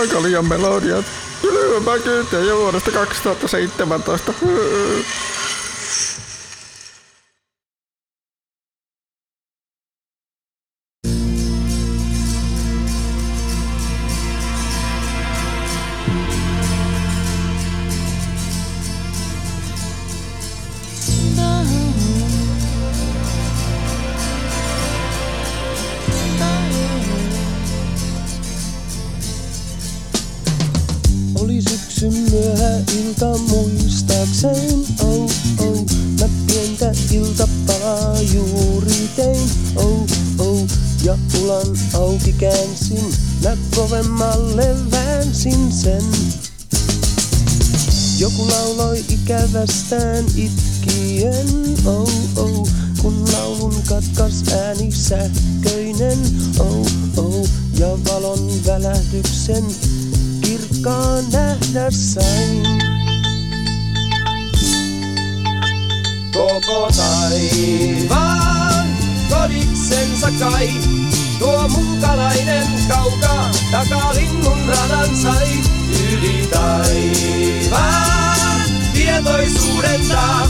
Melankolian melodiat. Kylmää kyytiä jo vuodesta 2017. lauloi ikävästään itkien, oh oh. Kun laulun katkas ääni sähköinen, oh oh. Ja valon välähdyksen kirkkaan nähdä sain. Koko taivaan kodiksensa kai. Tuo muukalainen kaukaa takalinnun radan sai. Yli taivaan tietoisuuden taa.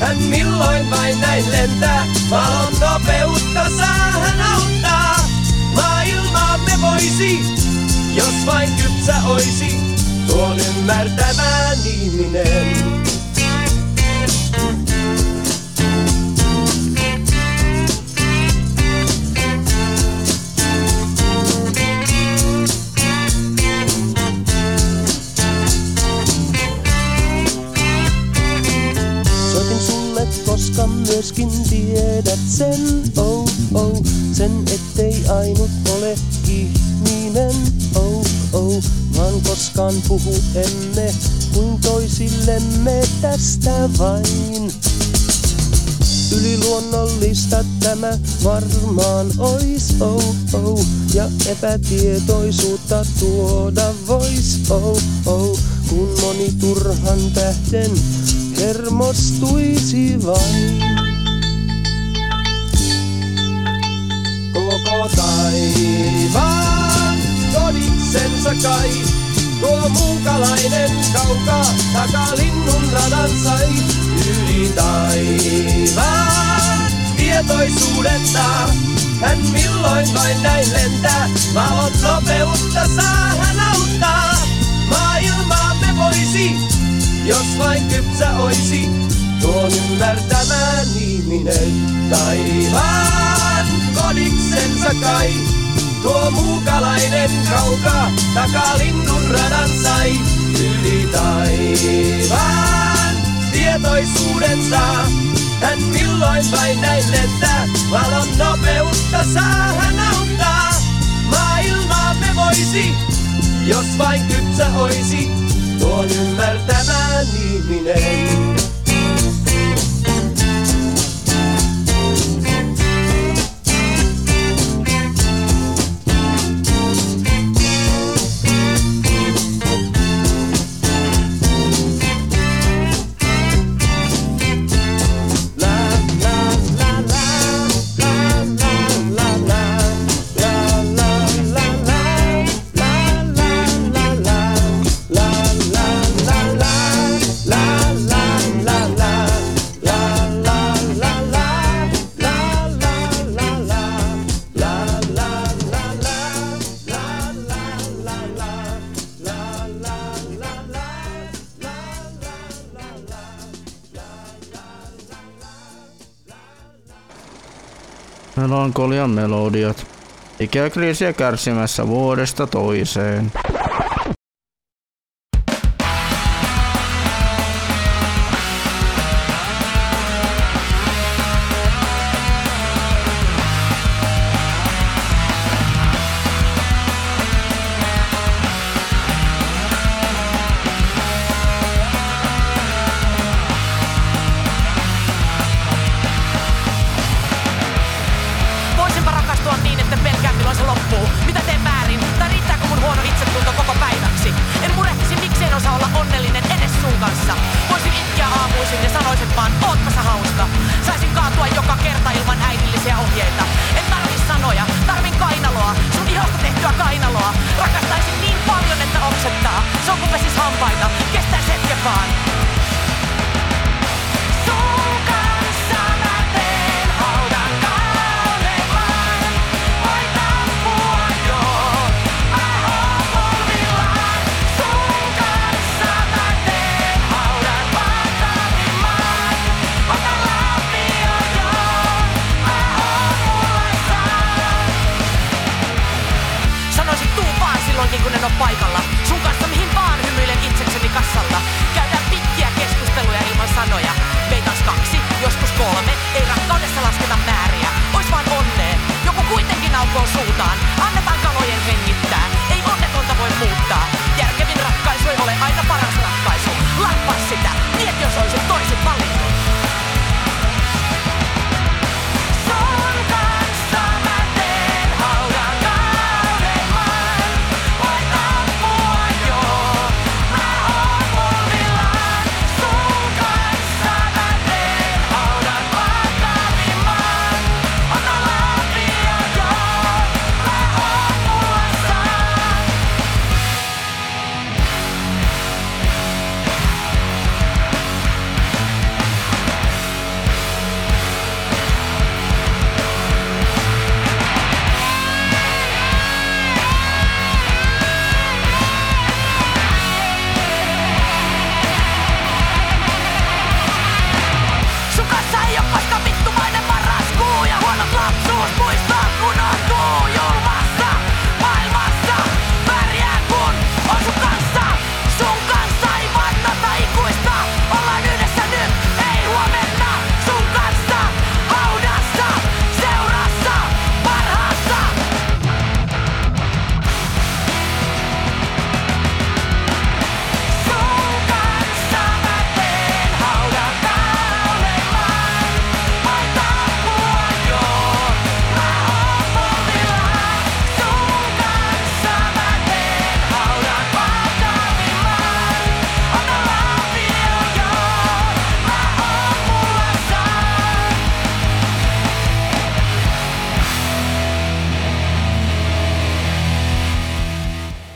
Hän milloin vain näin lentää. Valon nopeutta saa hän auttaa. Maailmaamme voisi, jos vain kypsä oisi. Tuon ymmärtävän ihminen. Myöskin tiedät sen, oh oh. Sen ettei ainut ole ihminen, oh oh. Vaan koskaan puhu emme kuin toisillemme tästä vain. Yliluonnollista tämä varmaan ois, oh oh. Ja epätietoisuutta tuoda vois, oh oh. Kun moni turhan tähden hermostuisi vain. Taivaan kodiksensa kai. Tuo muukalainen kaukaa takalinnun radan sai. Yli taivaan tietoisuudetta. Hän milloin vain näin lentää. Valon nopeutta saa hän auttaa. Maailmaamme voisi, jos vain kypsä oisi. Tuon ymmärtämään ihminen taivaan kodiksensa kai. Tuo muukalainen kaukaa takalinnun radan sai. Yli taivaan tietoisuuden saa. Hän milloin vain näin lentää. Valon nopeutta saa hän auttaa. Maailmaamme voisi, jos vain kypsä oisi. Tuon ymmärtämään ihminen. Melankolian melodiat. Ikäkriisiä kärsimässä vuodesta toiseen.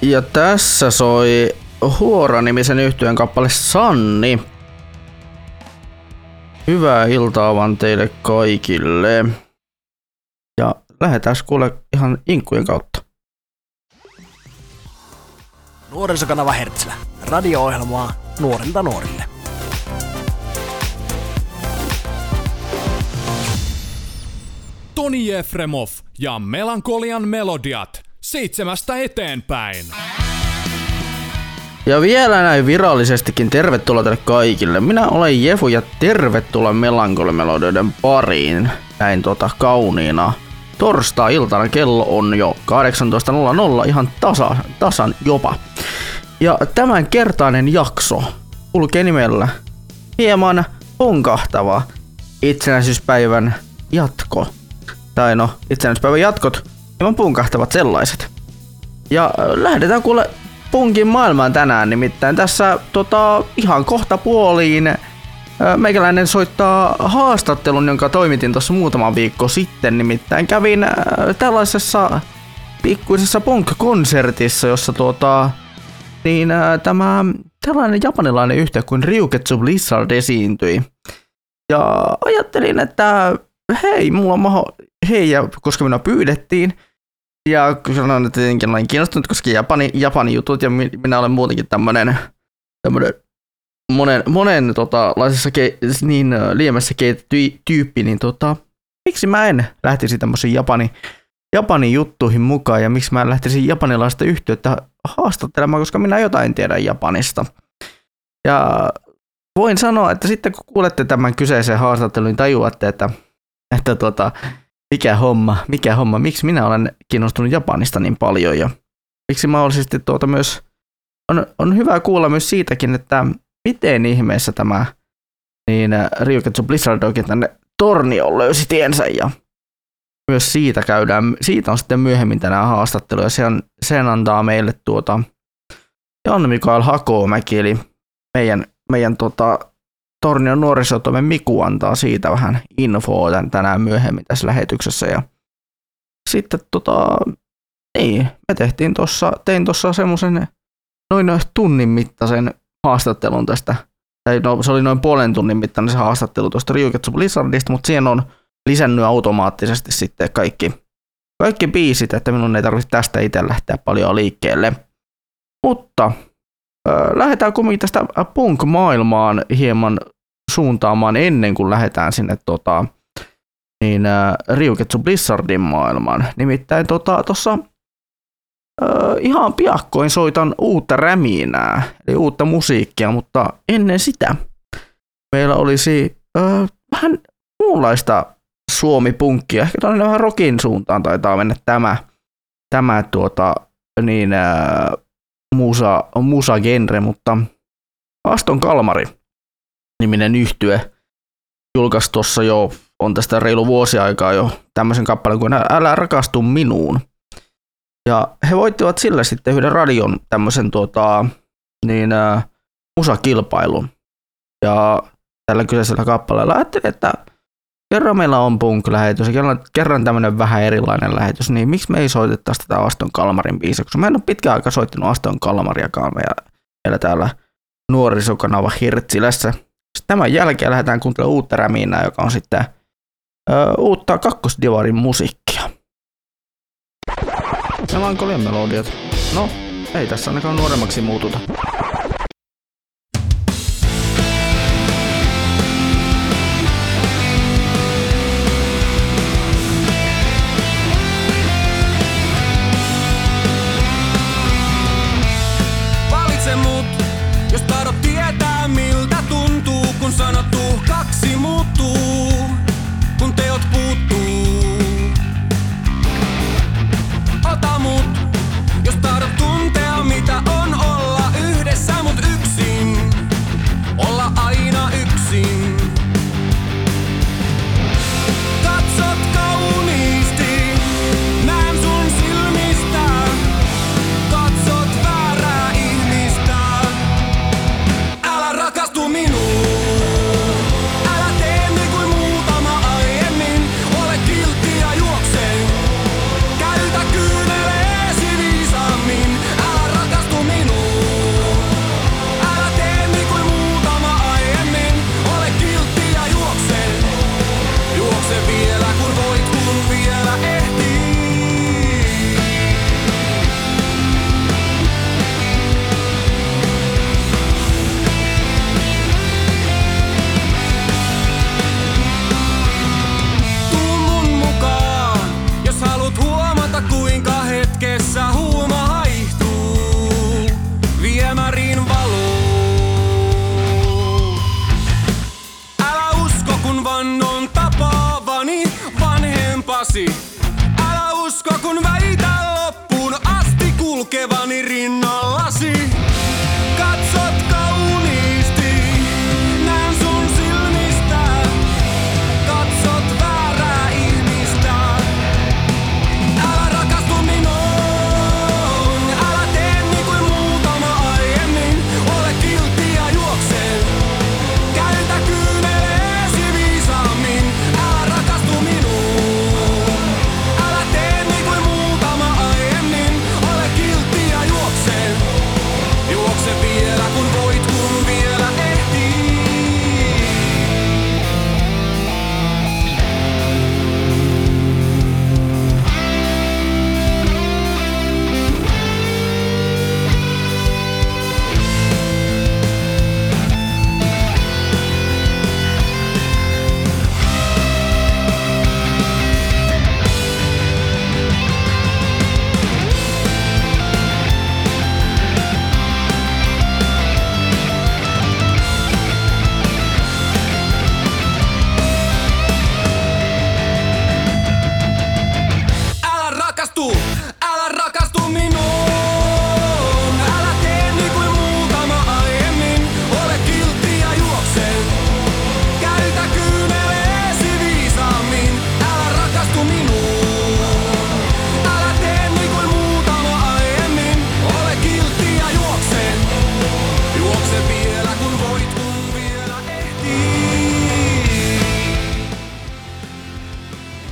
Ja tässä soi Huora-nimisen yhtyön kappale Sanni. Hyvää iltaa vaan teille kaikille. Ja lähdetään kuule ihan inkkujen kautta. Nuorisokanava Hertzlä. Radio-ohjelmaa nuorilta nuorille. Toni Efremov ja Melankolian melodiat seitsemästä eteenpäin. Ja vielä näin virallisestikin tervetuloa teille kaikille. Minä olen Jefu ja tervetuloa Melankolimelodioiden pariin. Näin tota kauniina. Torstai-iltana kello on jo 18.00 ihan tasa, tasan jopa. Ja tämän kertainen jakso kulkee nimellä hieman punkahtava itsenäisyyspäivän jatko. Tai no, itsenäisyyspäivän jatkot, hieman punkahtavat sellaiset. Ja äh, lähdetään kuule punkin maailmaan tänään, nimittäin tässä tota, ihan kohta puoliin äh, meikäläinen soittaa haastattelun, jonka toimitin tuossa muutama viikko sitten, nimittäin kävin äh, tällaisessa pikkuisessa punk-konsertissa, jossa tuota, niin tämä tällainen japanilainen yhtiö kuin Ryuketsu Blizzard esiintyi. Ja ajattelin, että hei, mulla on maho, hei, ja koska minua pyydettiin, ja sanoin, että tietenkin olen kiinnostunut, koska Japani, Japani jutut ja mi- minä olen muutenkin tämmönen, tämmönen monen, monen tota, laisessa ke, niin liemessä keitetty tyyppi, niin tota, miksi mä en lähtisi tämmöisiin Japani, Japani juttuihin mukaan ja miksi mä en lähtisi japanilaista yhtiötä haastattelemaan, koska minä jotain tiedän Japanista. Ja voin sanoa, että sitten kun kuulette tämän kyseisen haastattelun, niin tajuatte, että, että tota, mikä homma, mikä homma, miksi minä olen kiinnostunut Japanista niin paljon? Ja miksi mahdollisesti tuota myös on, on hyvä kuulla myös siitäkin, että miten ihmeessä tämä niin äh, Ryuketsu Blizzard oikein tänne Tornioon löysi tiensä. Ja myös siitä käydään, siitä on sitten myöhemmin tänään haastattelu ja sen, sen antaa meille tuota Janne Mikael Hakomäki eli meidän, meidän tota, Tornion nuorisotoimen Miku antaa siitä vähän infoa tän, tänään myöhemmin tässä lähetyksessä. Ja sitten tota, niin, me tehtiin tossa, tein tuossa semmoisen noin tunnin mittaisen haastattelun tästä. Tai no, se oli noin puolen tunnin mittainen se haastattelu tuosta Ryuketsu Blizzardista, mutta siihen on lisännyt automaattisesti sitten kaikki, kaikki biisit, että minun ei tarvitse tästä itse lähteä paljon liikkeelle. Mutta äh, lähdetään kuitenkin tästä punk-maailmaan hieman suuntaamaan ennen kuin lähdetään sinne tota, niin, äh, Ryuketsu Blizzardin maailmaan. Nimittäin tuossa tota, äh, ihan piakkoin soitan uutta räminää, eli uutta musiikkia, mutta ennen sitä meillä olisi äh, vähän muunlaista suomi-punkkia, ehkä tällainen vähän rockin suuntaan taitaa mennä tämä, tämä tuota, niin, äh, musa, musa-genre, mutta Aston Kalmari niminen yhtye julkaisi tuossa jo, on tästä reilu vuosi aikaa jo tämmöisen kappaleen kuin Älä rakastu minuun. Ja he voittivat sillä sitten yhden radion tämmöisen tuota, niin, äh, musakilpailun. Ja tällä kyseisellä kappaleella ajattelin, että kerran meillä on punk-lähetys ja kerran, kerran tämmöinen vähän erilainen lähetys, niin miksi me ei soitettaisi tätä Aston Kalmarin biisiä, koska mä en ole pitkään aikaa soittanut Aston Kalmariakaan meillä, meillä täällä nuorisokanava Hirtsilässä. Tämän jälkeen lähdetään kuuntelemaan uutta räminää, joka on sitten ö, uutta kakkosdivarin musiikkia. Melankolian melodiat. No, ei tässä ainakaan nuoremmaksi muututa. Vanhempasi. Älä usko kun väitän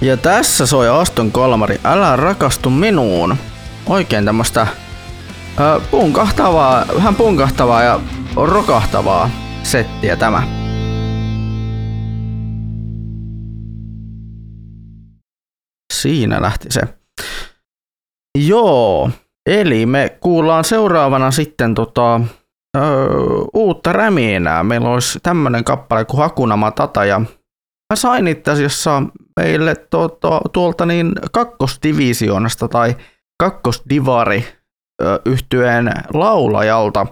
Ja tässä soi Aston Kalmari, älä rakastu minuun. Oikein tämmöstä Ö, punkahtavaa, vähän punkahtavaa ja rokahtavaa settiä tämä. Siinä lähti se. Joo, eli me kuullaan seuraavana sitten tota, ö, uutta räminää. Meillä olisi tämmönen kappale kuin Hakuna Matata ja mä sain itse asiassa meille tuota, tuolta niin kakkosdivisioonasta tai kakkosdivari yhtyeen laulajalta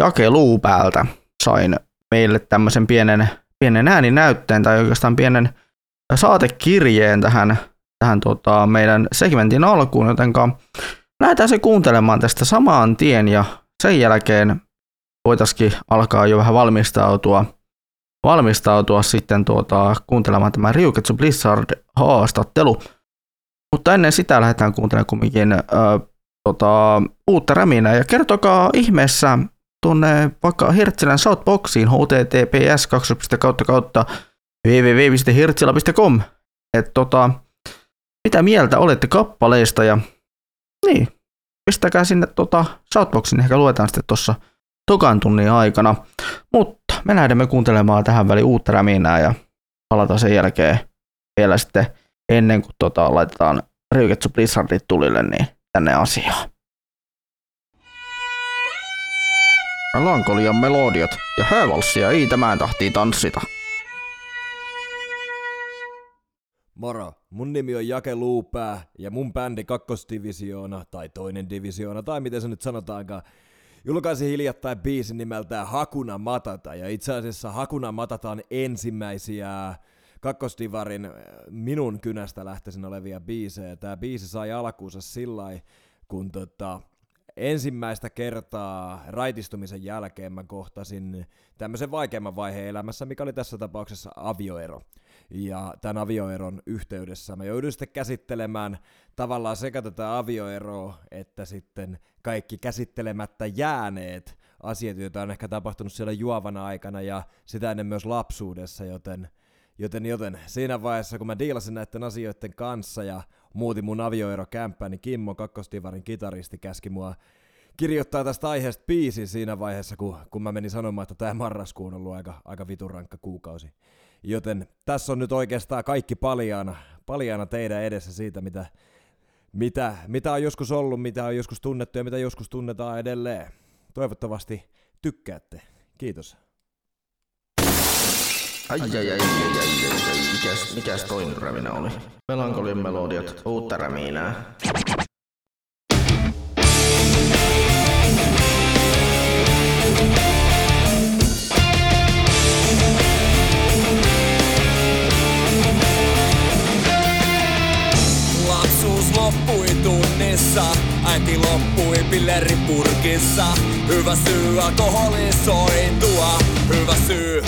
Jake Luupäältä sain meille tämmöisen pienen, pienen ääninäytteen tai oikeastaan pienen saatekirjeen tähän, tähän tota, meidän segmentin alkuun, joten lähdetään se kuuntelemaan tästä samaan tien ja sen jälkeen voitaisiin alkaa jo vähän valmistautua, valmistautua sitten tuota, kuuntelemaan tämä Ryuketsu Blizzard haastattelu. Mutta ennen sitä lähdetään kuuntelemaan kumminkin ö, tota, uutta räminää ja kertokaa ihmeessä tuonne vaikka Hertzilän Southboxiin https 2. kautta kautta www.hertzila.com että tota, mitä mieltä olette kappaleista ja niin, pistäkää sinne tota Southboxiin, ehkä luetaan sitten tuossa tokan tunnin aikana. Mutta me lähdemme kuuntelemaan tähän väliin uutta räminää ja palataan sen jälkeen vielä sitten ennen kuin tota, laitetaan Ryuketsu Blizzardit tulille, niin tänne asiaan. Melankolian melodiat ja häävalssia ei tämän tahtiin tanssita. Moro, mun nimi on Jake Luupää ja mun bändi kakkosdivisioona tai toinen divisioona tai miten se nyt sanotaankaan julkaisi hiljattain biisin nimeltään Hakuna Matata ja itse asiassa Hakuna Matata on ensimmäisiä kakkosdivarin äh, minun kynästä lähtöisin olevia biisejä. Tämä biisi sai alkuunsa sillä kun tota, ensimmäistä kertaa raitistumisen jälkeen mä kohtasin tämmöisen vaikeamman vaiheen elämässä, mikä oli tässä tapauksessa avioero. Ja tämän avioeron yhteydessä mä joudun sitten käsittelemään tavallaan sekä tätä avioeroa, että sitten kaikki käsittelemättä jääneet asiat, joita on ehkä tapahtunut siellä juovana aikana ja sitä ennen myös lapsuudessa, joten Joten, joten siinä vaiheessa, kun mä diilasin näiden asioiden kanssa ja muutin mun avioerokämppää, niin Kimmo Kakkostivarin kitaristi käski mua kirjoittaa tästä aiheesta biisi siinä vaiheessa, kun, kun mä menin sanomaan, että tämä marraskuu on ollut aika, aika viturankka kuukausi. Joten tässä on nyt oikeastaan kaikki paljaana, paljaana teidän edessä siitä, mitä, mitä, mitä on joskus ollut, mitä on joskus tunnettu ja mitä joskus tunnetaan edelleen. Toivottavasti tykkäätte. Kiitos. Ai ai ai ai ai ai ai mikäs, mikäs räminä oli? Melankolian melodiat, uutta räminää. Äiti loppui pilleripurkissa. Hyvä syy alkoholisoitua, hyvä syy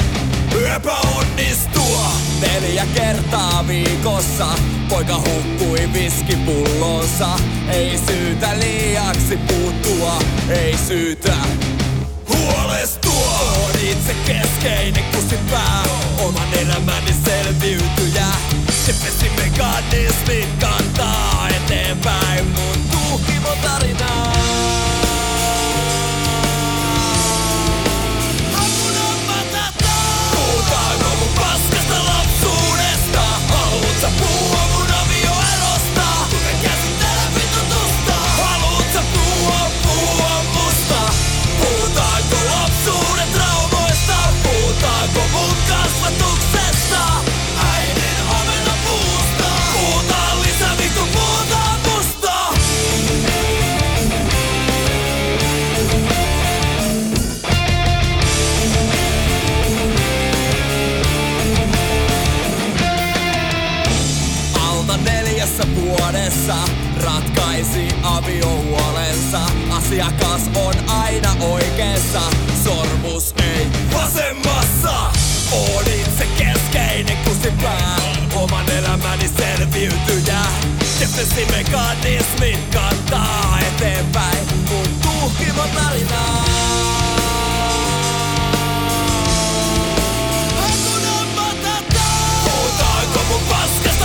epäonnistua. Neljä kertaa viikossa poika hukkui viskipullonsa. Ei syytä liiaksi puuttua, ei syytä huolestua. On itse keskeinen kusipää, oman elämäni selviytyjä. Defensimekanismit kantaa eteenpäin mun tuhkimo tarinaa. Hakuna aviohuolensa. Asiakas on aina oikeassa, sormus ei vasemmassa. On itse keskeinen kusipää, oman elämäni selviytyjä. Defenssimekanismit kantaa eteenpäin mun tuhkimo tarinaa. Puhutaanko mun paskasta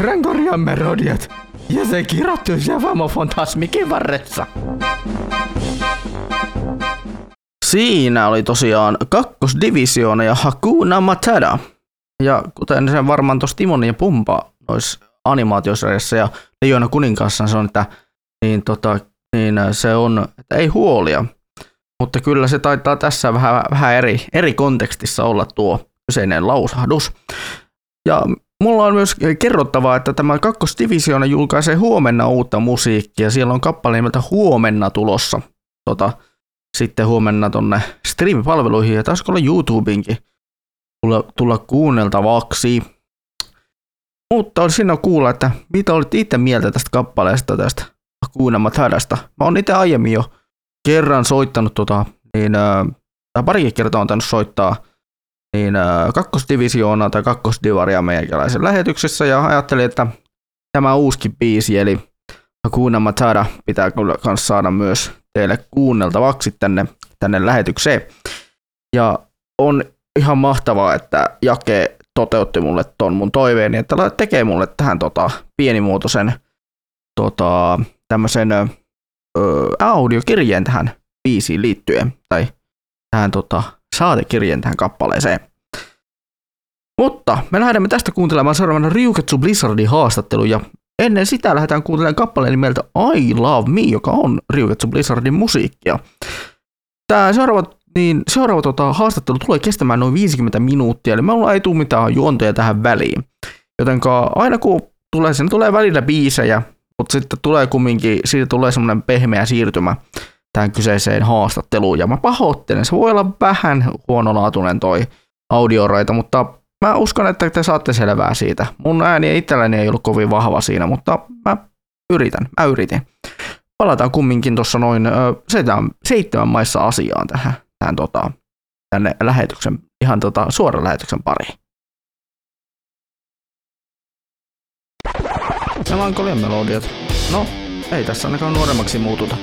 Rangorian melodiat. Ja se kirjoitti Javamo Fantasmikin varressa. Siinä oli tosiaan kakkosdivisioona ja Hakuna Matata. Ja kuten sen varmaan tuossa Timon ja Pumpa noissa animaatiosarjassa ja Leijona kuninkaassa se on, että niin, tota, niin se on, että ei huolia. Mutta kyllä se taitaa tässä vähän, vähän eri, eri kontekstissa olla tuo kyseinen lausahdus. Ja mulla on myös kerrottavaa, että tämä kakkosdivisioona julkaisee huomenna uutta musiikkia. Siellä on kappale nimeltä Huomenna tulossa. Tota, sitten huomenna tonne streamipalveluihin ja taisiko olla YouTubeinkin tulla, tulla kuunneltavaksi. Mutta olisi siinä kuulla, että mitä olit itse mieltä tästä kappaleesta, tästä Kuunnelmat hädästä. Mä oon itse aiemmin jo kerran soittanut tota, niin, tai parikin kertaa on tainnut soittaa niin kakkosdivisioona tai kakkosdivaria meikäläisen lähetyksessä ja ajattelin, että tämä uuskin biisi eli Hakuna Matata pitää kyllä kans saada myös teille kuunneltavaksi tänne, tänne lähetykseen. Ja on ihan mahtavaa, että Jake toteutti mulle ton mun toiveeni, että tekee mulle tähän tota, pienimuotoisen tota, tämmöisen audiokirjeen tähän biisiin liittyen, tai tähän tota, saatekirjeen tähän kappaleeseen. Mutta me lähdemme tästä kuuntelemaan seuraavana Ryuketsu Blizzardin haastattelu, ja ennen sitä lähdetään kuuntelemaan kappaleen nimeltä I Love Me, joka on Ryuketsu Blizzardin musiikkia. Tämä seuraava, niin seuraava tota, haastattelu tulee kestämään noin 50 minuuttia, eli me ei tule mitään juontoja tähän väliin. Jotenka aina kun tulee, sen tulee välillä biisejä, mutta sitten tulee kumminkin, siitä tulee semmoinen pehmeä siirtymä tähän kyseiseen haastatteluun, ja mä pahoittelen, se voi olla vähän huonolaatuinen toi audioraita, mutta mä uskon, että te saatte selvää siitä. Mun ääni itselläni ei ollut kovin vahva siinä, mutta mä yritän, mä yritin. Palataan kumminkin tuossa noin seitsemän, seitsemän maissa asiaan tähän, tähän tota, tänne lähetyksen, ihan tota, suoran lähetyksen pariin. Melankolian melodiat. No, ei tässä ainakaan nuoremmaksi muututa.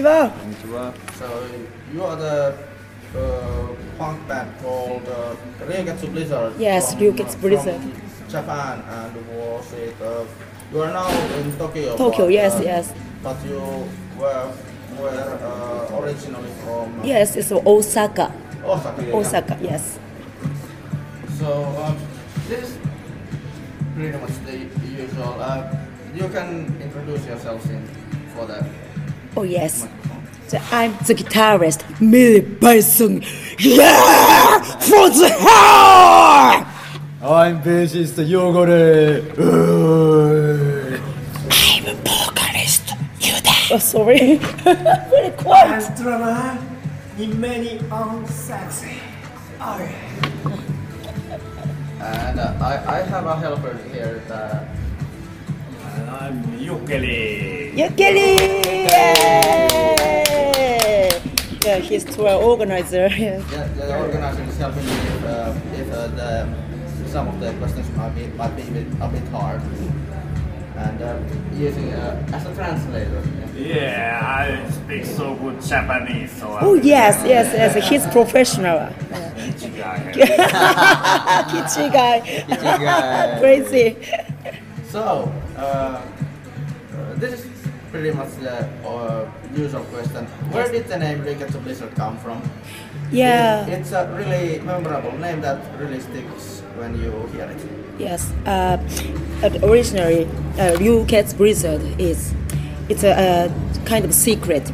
Konnichiwa. So, you are the uh, punk band called uh, Ryuketsu Blizzard. Yes, from- Ryuketsu Blizzard. From Japan, and was it? Uh, you are now in Tokyo. Tokyo, but, yes, uh, yes. But you were were uh, originally from uh, Yes, it's Osaka. Osaka. yeah. Osaka, yes. So um, this is pretty much the usual. Uh, you can introduce yourselves in for the Oh, yes. So I'm the guitarist, Millie Bison. Yeah! For the hell! I'm bassist Yogore. I'm a vocalist. You there? Oh, sorry. Very quiet. drummer in many unsexy. and uh, I, I have a helper here. The, And I'm Yukeli. Yukeli! Yay! Yeah, he's tour organizer. Yeah. the, the organizer is helping me if, uh, if uh, the, some of the questions might be, might be a bit, a bit hard. And uh, using uh, as a translator. Yeah, I speak so good Japanese, so Oh, yes, yes, yes. He's professional. Kichi guy. guy. Crazy. So, uh, uh, this is pretty much the uh, usual question. Where did the name Riketsu Blizzard come from? Yeah. It- it's a really memorable name that really sticks when you hear it. Yes. Uh, uh, originally, uh, Cat's Blizzard is it's a, a kind of secret.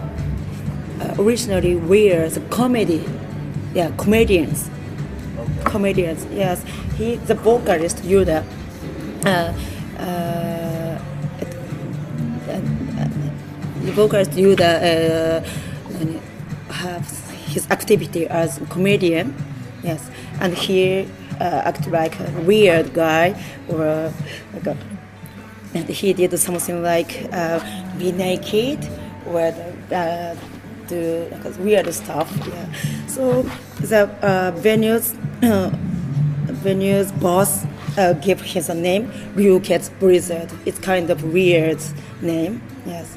Uh, originally, we're the comedy, yeah, comedians, comedians. Yes, he the vocalist Yuda. Uh, uh, vocalist Yuda uh, has his activity as a comedian, yes, and he uh, act like a weird guy or like a, and he did something like uh, be naked or uh, do like weird stuff. Yeah. So the venues venues boss uh, give his a name Ryu Cat's Blizzard. It's kind of weird name. Yes,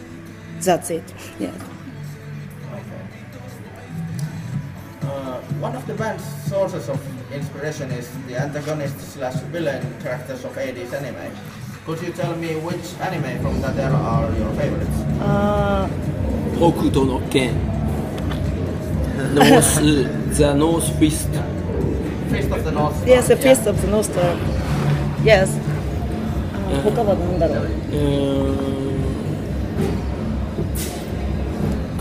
that's it. Yes. Uh, one of the band's sources of inspiration is the antagonist slash villain characters of 80s anime. Could you tell me which anime from that era are your favorites? Uh, 北斗の剣ノース The North Fist Fist of the North Star. yes, the yeah. Fist of the North Star. Yes. あ他は何だろう。うー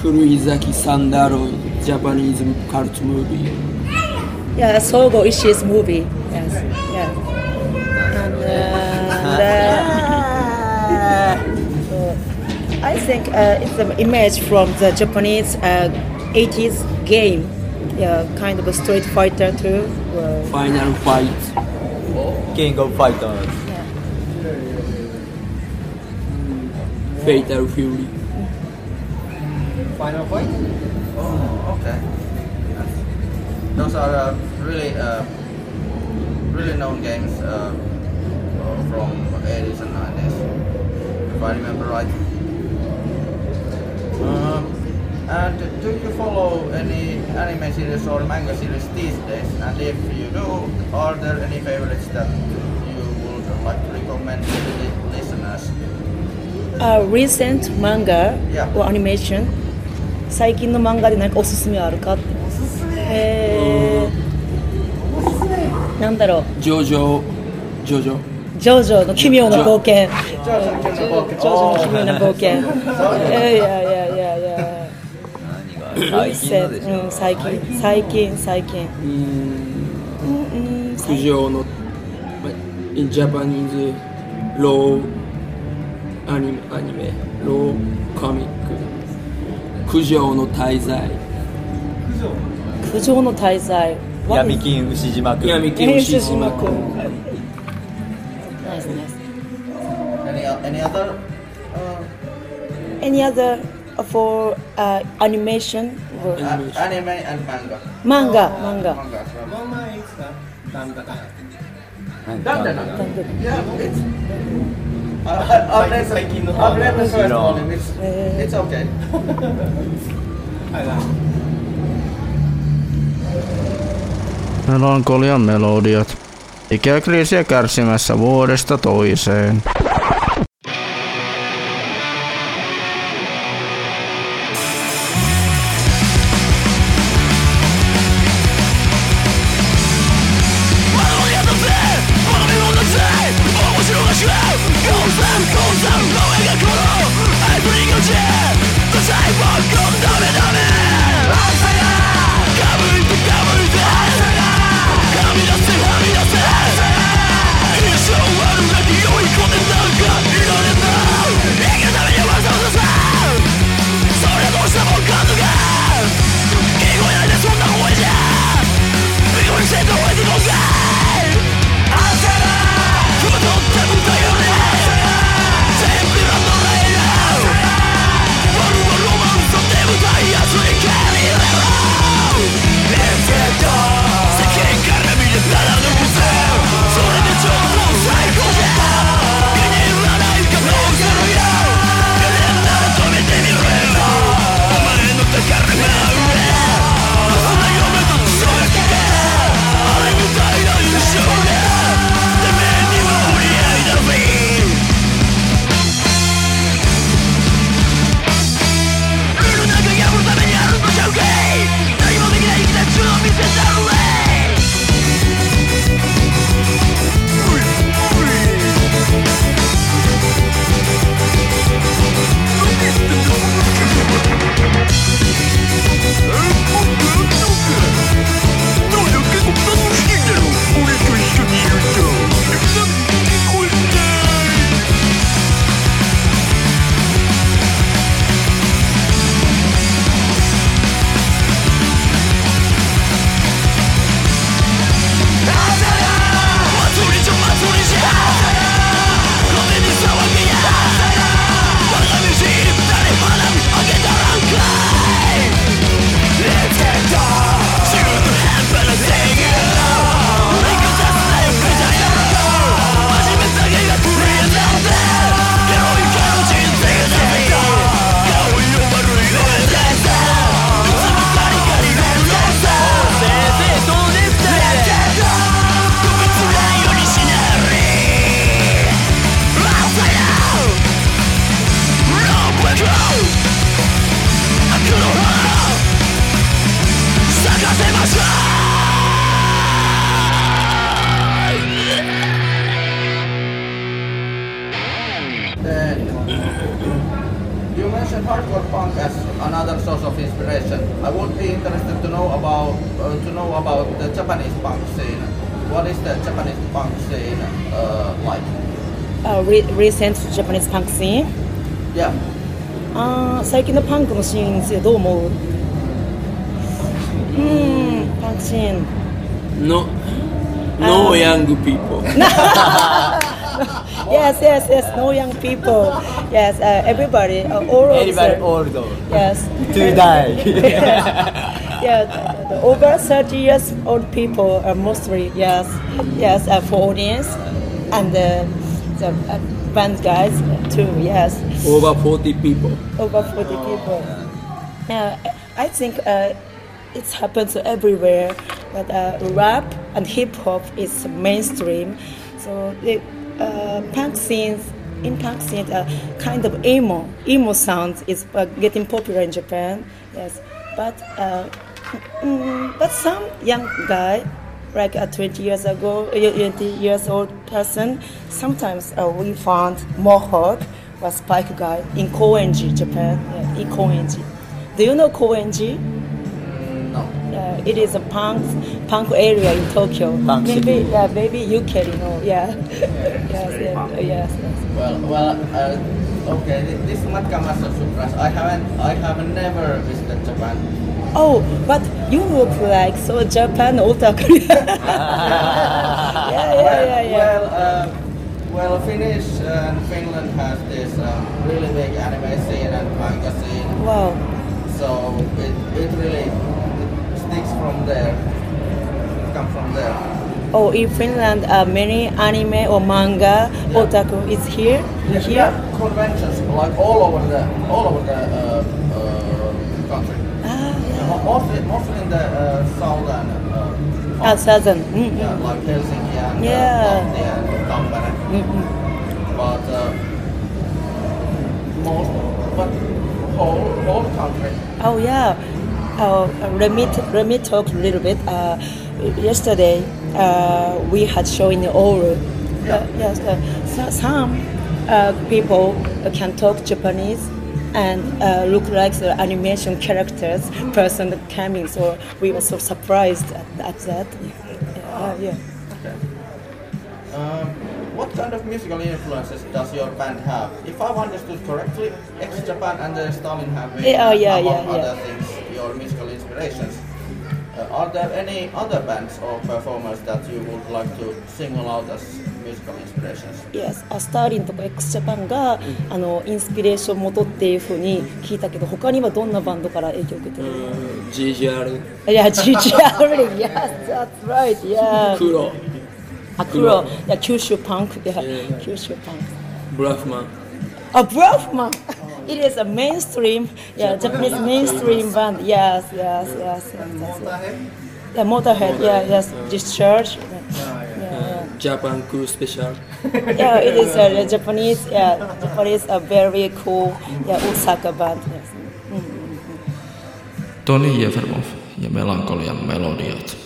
Kurozaki Sandaro, Japanese cult movie. Yeah, Sogo Ishii's movie. Yes, yeah. And, uh, so I think uh, it's an image from the Japanese uh, 80s game. Yeah, kind of a Street Fighter too. Final Fight. King of Fighters. Yeah. Fatal Fury. Final Fight? Oh, okay. Those are uh, really, uh, really known games uh, from 80s and 90s, if I remember right. Um, and do you follow any anime series or manga series these days? And if you do, are there any favorites that you would like to recommend to the listeners? A recent manga Yeah. or animation. 最近の漫画で何かおすすめあるかってへー。なんだろう。ジョジョ。ジョジョ。ジョジョの奇妙な冒険ジョジョの奇妙な冒険いやいやいやいやいや最近でしょうん、最近最近最近うん苦情の in Japanese low アニメアニメローコミック九条の滞在苦情の滞在闇金牛島君闇金牛島君 Nice, nice. Any, any other? Uh, Any other for uh, animation? Or a- anime and manga. Manga, manga. Manga as well. Mama is a なんだか Dandana. Dandana. Yeah, it's it's okay. Melankolian melodiat. Ikäkriisiä kärsimässä vuodesta toiseen. Japanese punk scene? Yeah. Uh, あ最近のパンクのシーンについてどう思う？うんパンクシーン。No. No young people. Yes yes yes. No young people. Yes、uh, everybody、uh, all Everybody old. Yes. To die. Yeah the over 30 years old people are mostly yes yes、uh, for audience. And、uh, the uh, band guys too yes Over 40 people over 40 people. Yeah, I think uh, it's happened to everywhere that uh, rap and hip hop is mainstream. So the uh, punk scenes in punk scene, uh, kind of emo, emo sound is uh, getting popular in Japan. Yes, but uh, mm, but some young guy, like a 20 years ago, uh, 20 years old person, sometimes uh, we found Mohawk was Spike guy in Koenji, Japan. Yeah, in Koenji. Do you know Koenji? No. Uh, it is a punk punk area in Tokyo. Punk maybe yeah, maybe you can you know yeah. yes, yes, yes, yes. Well, well, uh, okay. This might come as a surprise. I haven't, I have never visited Japan. Oh, but you look like so Japan otaku. yeah, yeah, yeah, yeah. Well, uh, well, Finnish and Finland has this um, really big anime scene and manga scene. Wow. So it, it really it sticks from there. It comes from there. Oh, in Finland, uh, many anime or manga otaku is here. Yeah, here. have conventions like all over the all over the uh, Mostly, mostly in the uh, southern. Uh, Ah, southern. Mm, yeah, mm. like Helsinki and Yeah. uh, and Tampere. Mm-mm. But uh, most, but whole whole country. Oh yeah. Uh, let me let me talk a little bit. Uh, yesterday uh, we had show in Oulu. Uh, yes, uh, so, some uh, people can talk Japanese and uh, look like the animation characters person coming. So we were so surprised at, at that. Uh, yeah. Okay. Um, what kind of musical influences does your band have? If I've understood correctly, ex-Japan and the Stalin have been, Yeah, oh, yeah, among yeah, other yeah. things, your musical inspirations. Uh, are there any other bands or performers that you would like to single out as? Yes, あスターリンとか x ジャパンが、あのインスピレーション元っていうふうに聞いたけど他にはどんなバンドから影響を受けてる GGR いや GGR yes that's right yeah 黒あ黒いや九州パンクいや九州パンクブラフマンあブラフマン It is a mainstream yeah Japanese mainstream band yes yes yes, yes Motorhead? yeah Motorhead yeah yes Discharge yeah, Japan cool special. yeah, it is uh, a Japanese. Yeah, Japanese a very cool. Yeah, Osaka band. Yes. Mm-hmm. Toni Jefermov ja Melankolian melodiat.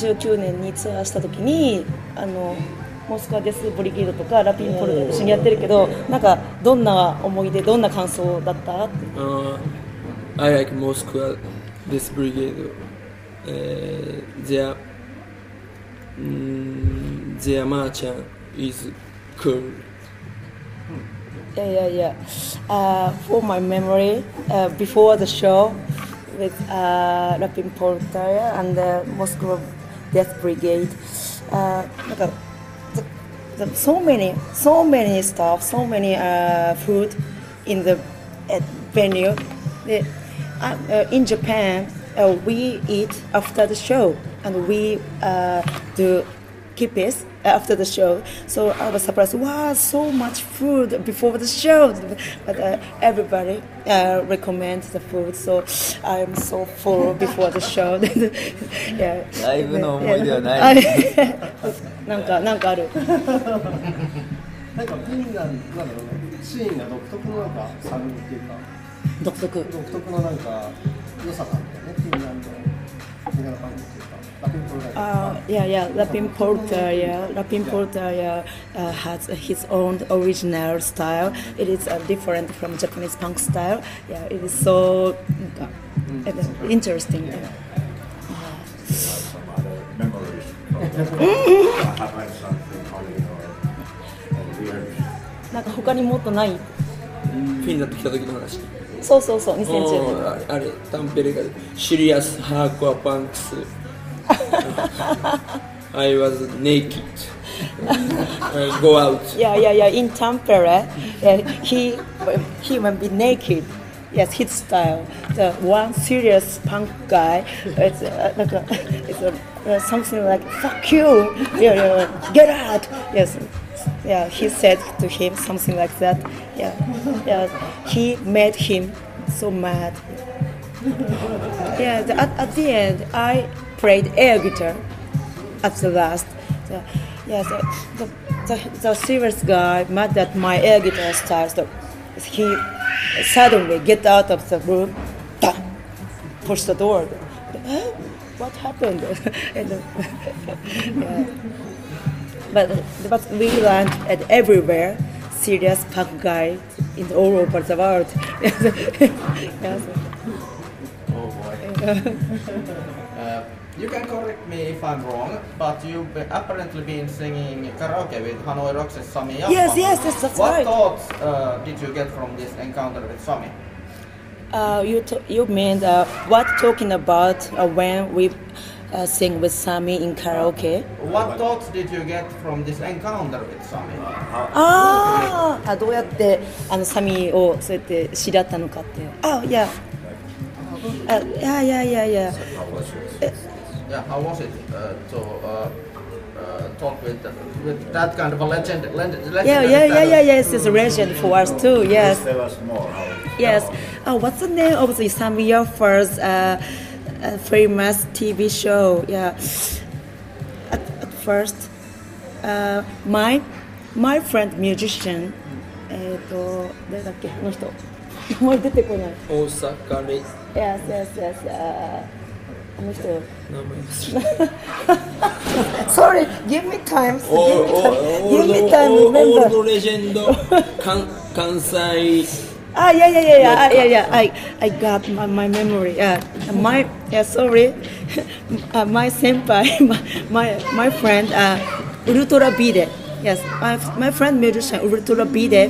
2019年にツアーした時にあのモスクワデスブリゲードとかラピンポルトと一緒にやってるけどなんかどんな思い出どんな感想だった Uh, I like Moscow, this brigade. Uh, their, mm, their marching is cool. Yeah, yeah, yeah. Uh, for my memory, uh, before the show with uh, Rapin Porter and the Moscow death brigade. Uh, the, the, so many, so many stuff, so many uh, food in the venue. The, uh, uh in Japan, uh, we eat after the show and we uh, do kipis after the show. So I was surprised. Wow, so much food before the show. But uh, everybody uh, recommends the food, so I'm so full before the show. yeah. ライブの思い出はない なんかなんかある。なんかフィンランドなんだろうねシーンが独特のなんかサウンドっていうか独特独特のなんか良さがあってねフィンランド的な感じって いうかラピンポルガ Uh, yeah, yeah, Lapin Porter, yeah, Lapin Porter, yeah, uh, has his own original style. It is uh, different from Japanese punk style. Yeah, it is so uh, interesting. Yeah. some other memories from Mhm. happened something funny or, or weird. なんか他にもっとないフィンランド来た時の話。そうそうそう、2010お年。ーあれ、タンペレがシリアスハーコアパンクス。 I was naked. Go out. Yeah, yeah, yeah. In Tampere, yeah, he he will be naked. Yes, his style. The one serious punk guy. It's uh, like a, it's a, uh, something like "fuck you," yeah, yeah, get out. Yes, yeah. He said to him something like that. Yeah, yeah. He made him so mad. Yeah. The, at, at the end, I played air guitar at the last. The, yeah, the, the, the, the serious guy mad at my air guitar style. So he suddenly get out of the room, bah, push the door. Huh? What happened? and, uh, yeah. But but we learned at everywhere serious punk guy in all over the world. yes. Oh boy. Uh, you can correct me if I'm wrong, but you've be- apparently been singing karaoke with Hanoi Rock's Sami Yappa. Yes, yes, yes, that's what right. thoughts uh, did you get from this encounter with Sami? Uh, you t- you mean uh, what talking about uh, when we uh, sing with Sami in karaoke? What thoughts did you get from this encounter with Sami? あーあどうやってあのサミをそうやって知り合ったのかっていう。あいや。あいやいやいやいや。 Yeah, how was it uh, to uh, uh, talk with, with that kind of a legend? legend Yeah, yeah, yeah, yeah, yes, it's a legend for us too. Yes. Please tell us more. How, Yes. Oh, what's the name of the Samia first uh, uh, famous TV show? Yeah. At, at first, uh, my my friend musician. えっと誰だっけこの人。名前出てこない。大阪で Yes, yes, yes. Uh, Mr. No, Sorry, give me time. All, give me time. All, give me time. All, remember. old legend, kan, Kansai. Ah yeah yeah yeah yeah ah, yeah yeah I I got my, my memory yeah my yeah sorry uh, my senpai my my, my friend uh, Ultra Bide yes my, my friend musician Ultra Bide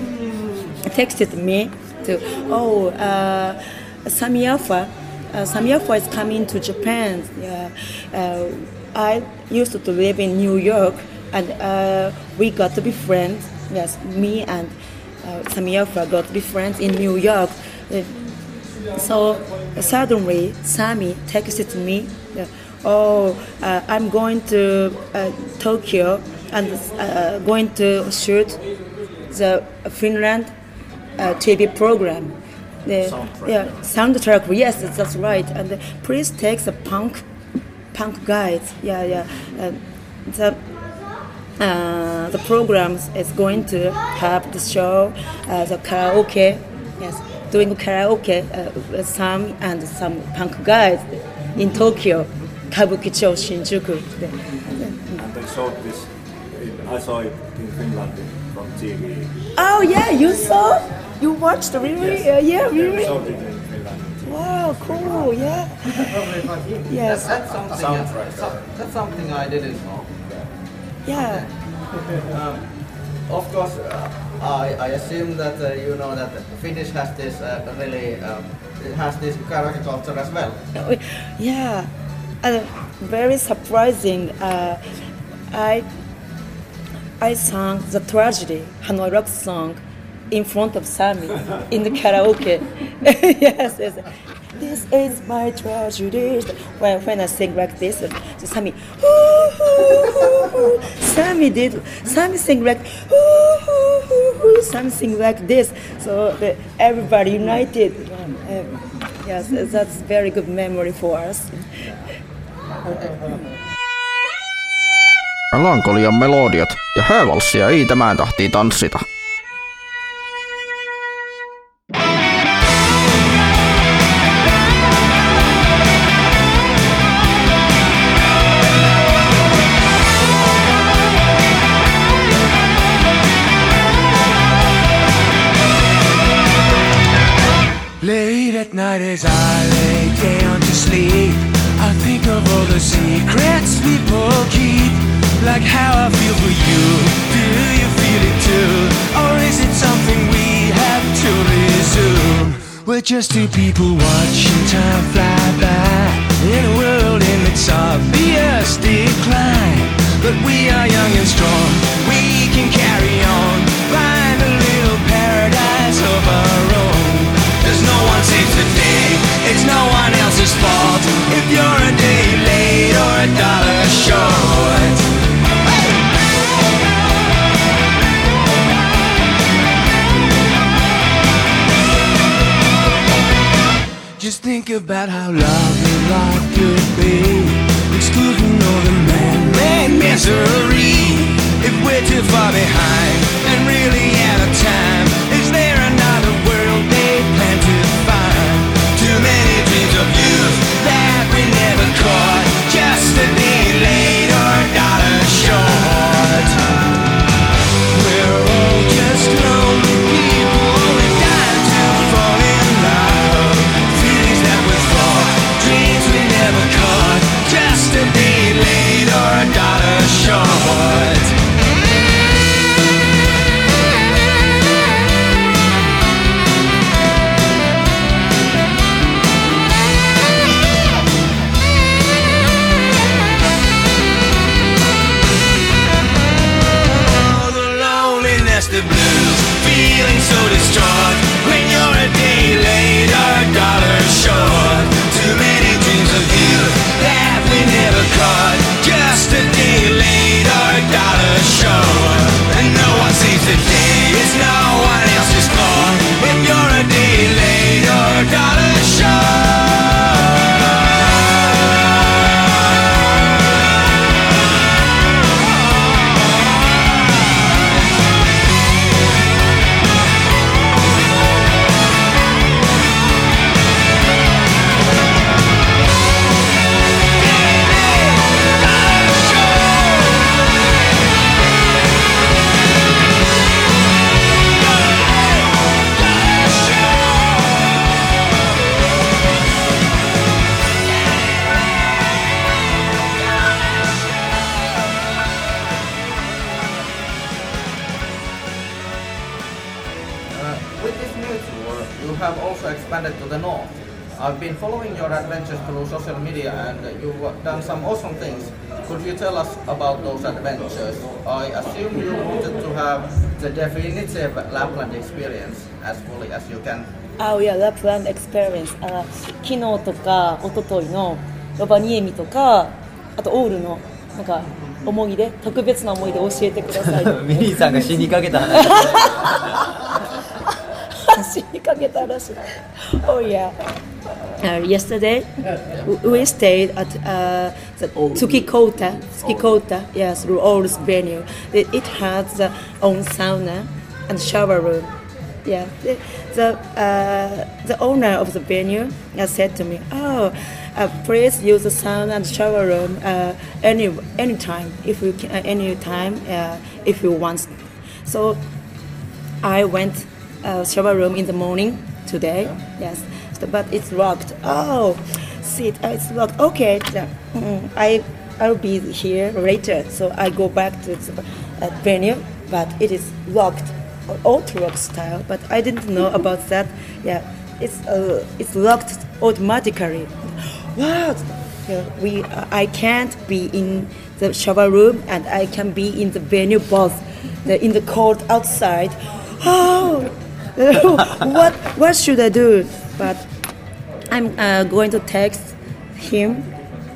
texted me to oh uh, Samiafa uh, Samiafa is coming to Japan. Yeah, uh, I used to live in New York, and uh, we got to be friends. Yes, me and uh, Samiafa got to be friends in New York. Uh, so suddenly, Sami texted me, uh, "Oh, I'm going to Tokyo and going to shoot the Finland TV program." The, Soundtrack. Yeah, soundtrack. Yes, that's right. And please take the punk punk guys. Yeah, yeah. Uh, the uh, the programs is going to have the show, uh, the karaoke. Yes, doing karaoke uh, with some and some punk guys in Tokyo, Kabukicho, Shinjuku. And they showed this, I saw it in Finland from TV. Oh yeah, you saw? You watched really? Uh, yeah, really. They showed it in Finland. Wow, cool. Yeah. Yes. That's something, Soundtrack. so- that's something I didn't know. Yeah. Um, of course, uh, I, I assume that uh, you know that Finnish has this uh, really um, it has this karaoke culture as well. Yeah, uh, very surprising. Uh, I I sang the tragedy Hanoi Rock song in front of Sami in the karaoke. yes, yes. This is my tragedy. When, when I sing like this, so Sami, Sami did. Sami sing like, Sami sing like this. So the, everybody united. Um, yes, that's very good memory for us. Melankolian melodiat ja häävalssia ei tämän tahtii tanssita. Late at night as I We're just two people watching time fly by in a world in its obvious decline. But we are young and strong, we can carry on, find a little paradise of our own. Cause no one saves the day, it's no one else's fault. Think about how lovely life could be, done some awesome things. Could you tell us about those adventures? I assume you wanted to have the definitive Lapland experience as fully as you can. Oh yeah, Lapland experience. あ昨日とか一昨日のロバニエミとか、あとオールのなんか思い出、特別な思い出教えてください。ミリーさんが死にかけた話死にかけた話。Oh yeah. Uh, yesterday we stayed at uh, the Tsukikota, Tsukikota, yes, old venue. It, it has the own sauna and shower room. Yeah, the the, uh, the owner of the venue uh, said to me, "Oh, uh, please use the sauna and shower room uh, any anytime if you can, uh, any time uh, if you want." So I went uh, shower room in the morning today. Yes, So- but it's locked. Oh, see, uh, it's locked. Okay, mm, I I'll be here later. So I go back to the uh, venue, but it is locked, Orthodox style. But I didn't know about that. Yeah, it's uh, it's locked automatically. What? We uh, I can't be in the shower room and I can be in the venue both, the, in the cold outside. Oh, what what should I do? But I'm uh, going to text him.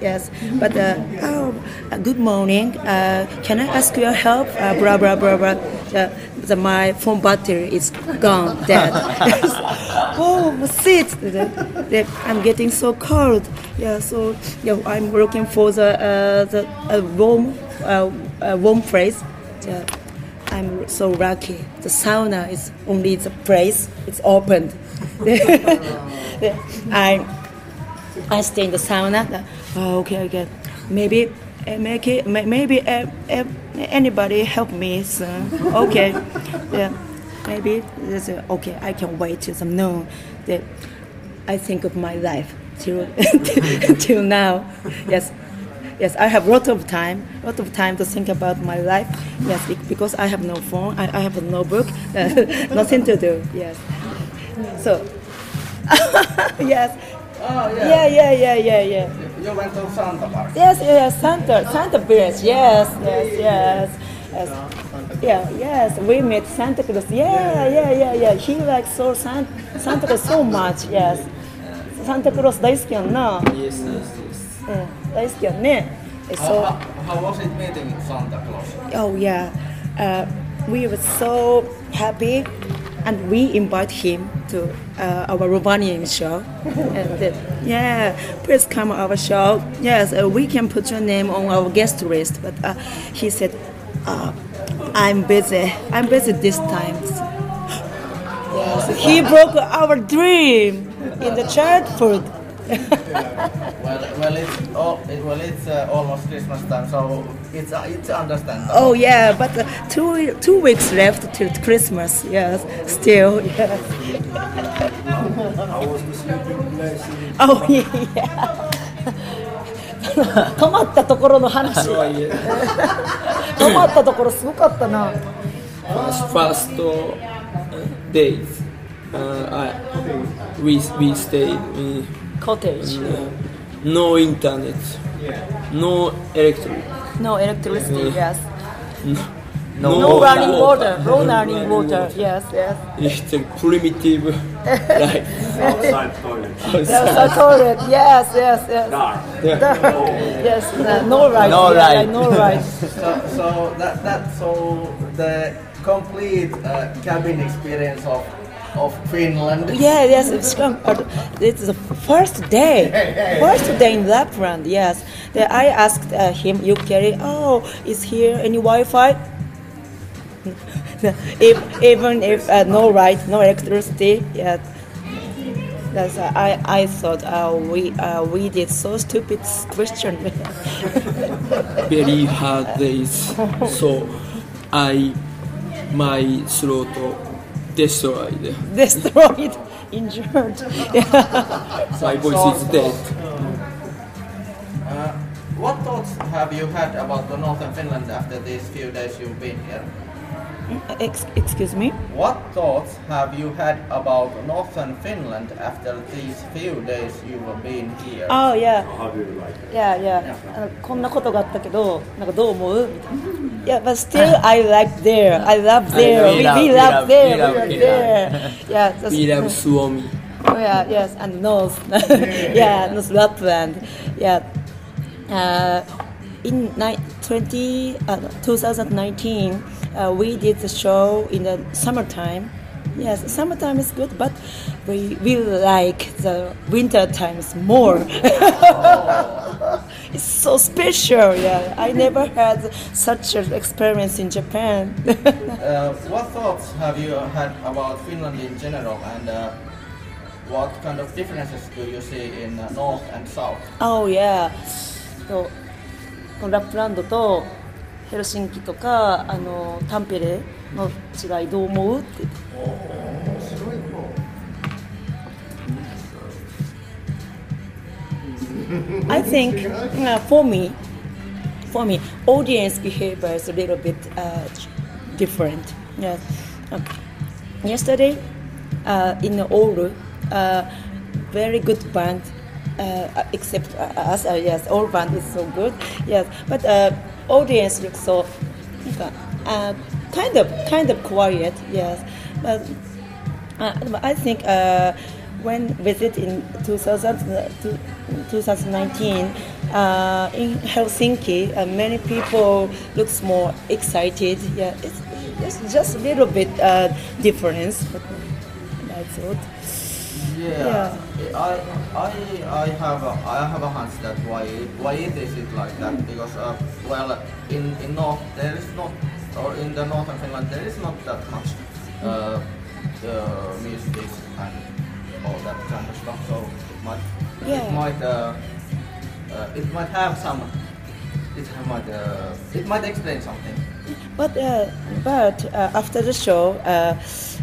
Yes, but uh, oh, uh, good morning. Uh, can I ask your help? Uh, blah blah blah blah. Uh, the, my phone battery is gone, dead. oh, sit. The- the- I'm getting so cold. Yeah, so yeah, I'm looking for the uh, the warm warm place. Yeah. I'm so lucky. The sauna is only the place. It's opened. I I stay in the sauna. Oh, okay, okay. Maybe uh, make it, maybe uh, uh, anybody help me soon. Okay. Yeah. Maybe a, okay. I can wait till some noon. I think of my life till till now. Yes. Yes, I have a lot of time, lot of time to think about my life. Yes, be- because I have no phone, I, I have a notebook, nothing to do. Yes. So, yes. Oh, yeah. Yeah, yeah, yeah, yeah, You went to Santa Park. Yes, yes, Santa, Santa Bridge. Yes, yes, yes. yes. Yeah, yes, we met Santa Claus. Yeah, yeah, yeah, yeah. He likes so Santa, Santa Claus so much. Yes. Santa Claus 大好きやんな。 Yes, yes, yes. うん、大好きやんね。え How, そう。 how was it meeting with Santa Claus? Oh yeah, uh, we were so happy, and we invite him to uh, our Romanian show. and uh, yeah, please come our show. Yes, uh, we can put your name on our guest list. But uh, he said, uh, I'm busy. I'm busy this time. Yes, he broke our dream in the childhood. Well, well, it's all, it, well, it's uh, almost Christmas time, so it's uh, it's understandable. Oh yeah, but uh, two two weeks left till Christmas. Yes, still yes. How was the sleeping place in Oh yeah. 泊まったところの話。泊まったところすごかったな。 First, first uh, days, uh, I, we, we stayed in Cottage. uh, no internet, no electric, No electricity. Yes. no, No running water. No running water. Yes, yes. It's a primitive life. Outside toilet. Outside toilet. Yes, yes, yes. Dark. Dark. Yes. No, no right. No yeah, right. No right. So, so that that so the complete uh, cabin experience of of Finland. Yeah, yes, it's, it's the first day, first day in Lapland. Yes, Then I asked uh, him, "You carry? Oh, is here any Wi-Fi?" if, even if uh, no light, no electricity, yeah. That's, uh, I, I thought uh, we uh, we did so stupid question. Very hard days. So I, my throat destroyed. Destroyed, injured. My voice is dead. Uh, what thoughts have you had about the northern Finland after these few days you've been here? Ex- excuse me. What thoughts have you had about northern Finland after these few days you've been here? Oh yeah. How do you like it? Yeah, yeah. あのこんなことがあったけど、なんかどう思うみたいな。Yeah, but still I like there. I love there. We We, love- we we love love- there. we We love- are we there. Yeah. that's- We love Suomi. Oh, yeah, yes, and North. yeah, North Lapland. Yeah. Uh, in ni- 20, uh, 2019, uh, we did the show in the summertime. Yes, summertime is good, but we we like the winter times more. it's so special. Yeah, I never had such an experience in Japan. Uh, what thoughts have you had about Finland in general and uh, what kind of differences do you see in uh, north and south? oh yeah. そうこのラップランドと ヘルシンキとかあのタンペレの違いどう思うって言って I think uh, for me, for me, audience behavior is a little bit uh, different. Yeah. Okay. Yesterday, uh, in Oulu, uh, very good band, uh, except us. Uh, yes, all band is so good. Yes, but uh, audience looks so uh, kind of kind of quiet. Yes, but uh, I think uh, when visit in 2000, uh, 2019 uh, in Helsinki, uh, many people looks more excited. Yeah, it's, it's just a little bit uh, difference. But that's it. Yeah, I, I, I have a, I have a hunch that why why it is it like that because uh, well in in north there is not or in the northern Finland there is not that much uh, uh, music and all that kind of stuff so it might Yeah. it might uh, uh, it might have some it might uh, it might explain something. But uh, but uh, after the show, uh,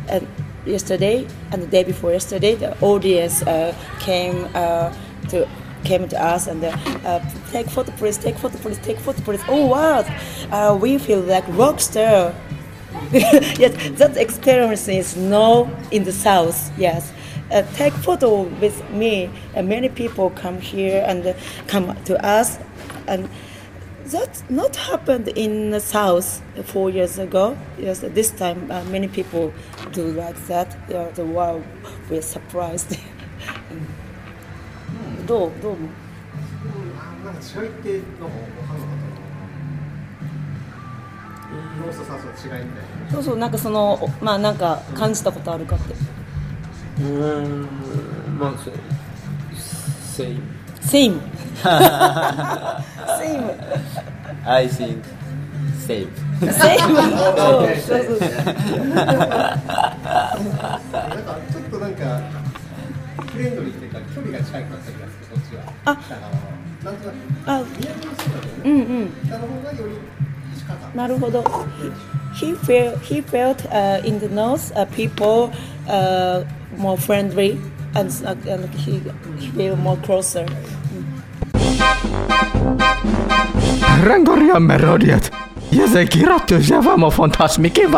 uh, yesterday and the day before yesterday, the audience uh, came uh, to came to us and uh, uh, take photo please, take photo please, take photo please. Oh wow, uh, we feel like rock star. yes, that experience is no in the south. Yes. Uh, take photo with me. Many people come here and come to us, and that not happened in the south four years ago. Yes, this time uh, many people do like that. Yeah, the wow, we're surprised. どうどう思うなんか違いってなんか分かんなかったノースとサウスの違いみたいなそうそうなんかそのおまあなんか感じたことあるかって。うーんまあそう same Same. Same. I think same. Same. そうそうそう。なんかちょっとなんかフレンドリーっていうか距離が近いかった気がするこっちはあ北側はなんとなくあ南もそうだけどうんうん。北の方がより近かったなるほど。He felt he felt uh, in the north uh, people uh, more friendly and, uh, and he he feel more closer. Rangoria melodiat ja se kirjoitti se vamo fantasmikin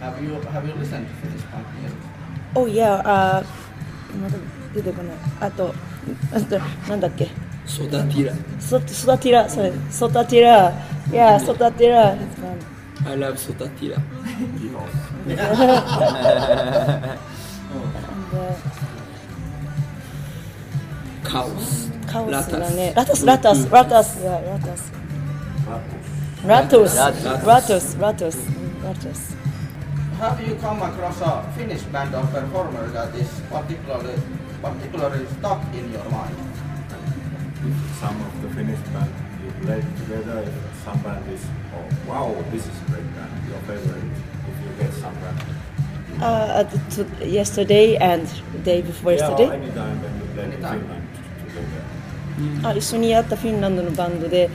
Have you have you listened to Finnish punk music? Oh yeah, uh, まだ出てこない。あと、あとなんだっけ。ソダティラ。ソソダティラ、それ、ソダティラ。Yeah, ソダティラ。 I love ソダティラ。 カオス。カオラタススだね。ラタス、ラタス、ラタス、いやラタス。 ラトス、ラトス、ラトス、ラトス。 Have you come across a Finnish band or performer that is particularly particularly stuck in your mind? Some of the Finnish band you played together, if some band is, oh wow, this is a great band, your favorite, if you get some band. Uh, at the- to- yesterday and day before Yeah, yesterday. or anytime when you played in Finland together. あ一緒にやったフィンランドのバンドで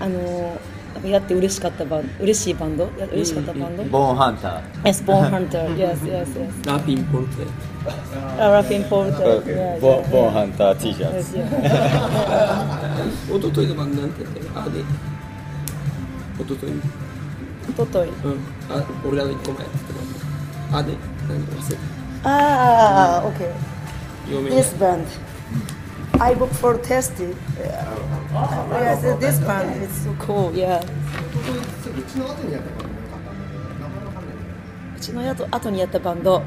あのなんか やって嬉しかったバン嬉しいバンド？や嬉しかったバンド、ボーンハンター Yes, Bone Hunter. Yes, yes, yes. ラピンポルテ。Uh, Rapping Porter. Yeah, ボ yeah. ボーンハンター T シャツとといのバンドなんてあで。おととい。おととい。うん。あ、俺らの一個前やって。あで。何忘れた。Ah, okay. 読め This band. I booked for testing. Yeah. Yes, this band is so cool. Yeah. うちの後にやったこともよかったんだけど名前わかんないうちのやと後にやったバンド。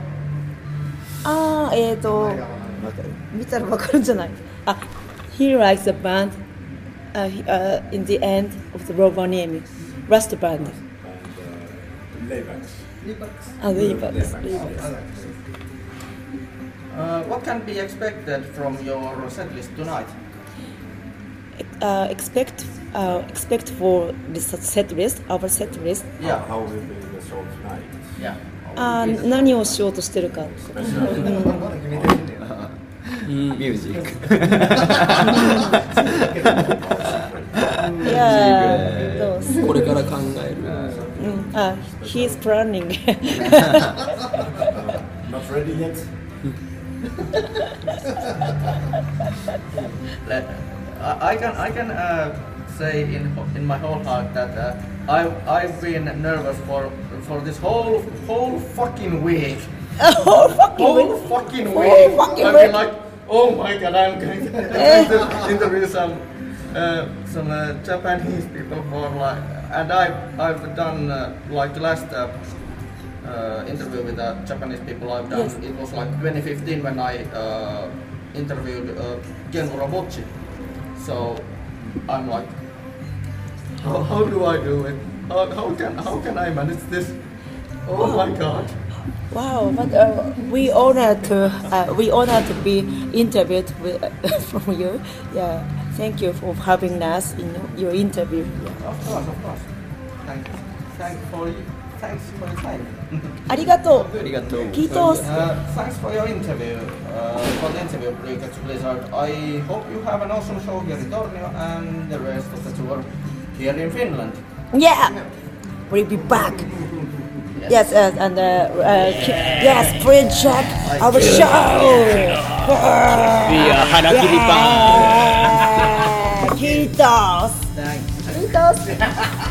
ああ、えっ、ー、と、見たらわかるんじゃないあ、He likes the band、uh, he- uh, in the end of the Rovaniemi. Rust band. Leibacks. あ、Leibacks. Leibacks. Uh, what can be expected from your setlist tonight? Uh, expect, uh, expect for the set list, our set list. Yeah. How will be the show tonight? Yeah. あー何をしようとしてるか。まだ決めてないんだよミュージック Yeah, those. これから考える。うんあ、he's planning. Not ready yet? I I can I can uh, say in in my whole heart that uh, I I've been nervous for for this whole whole fucking week. whole fucking whole week? fucking Whole week. fucking I've week? been like, oh my god, I'm going to interview some uh, some uh, Japanese people for like, and I I've done uh, like the last. Uh, interview with the Japanese people I've done. Yes. It was like 2015 when I uh, interviewed uh, Ken Robochi. So I'm like, how, how do I do it? How, how can how can I manage this? Oh my god! Wow, but uh, we honored to uh, we honored to be interviewed with, from you. Yeah, thank you for having us in your interview. Yeah. Of course, of course. Thank you. Thank for you. Thanks for your time. ありがとう。ありがとう。 Kiitos. Uh, thanks for your interview. Uh, for the interview, Brickets Blizzard. I hope you have an awesome show here in Tornio and the rest of the tour here in Finland. Yeah, we'll be back. Yes, yes and uh, uh, ki- yes, bring check our show. Yeah, Harakiri Yeah. Kiitos. Thanks.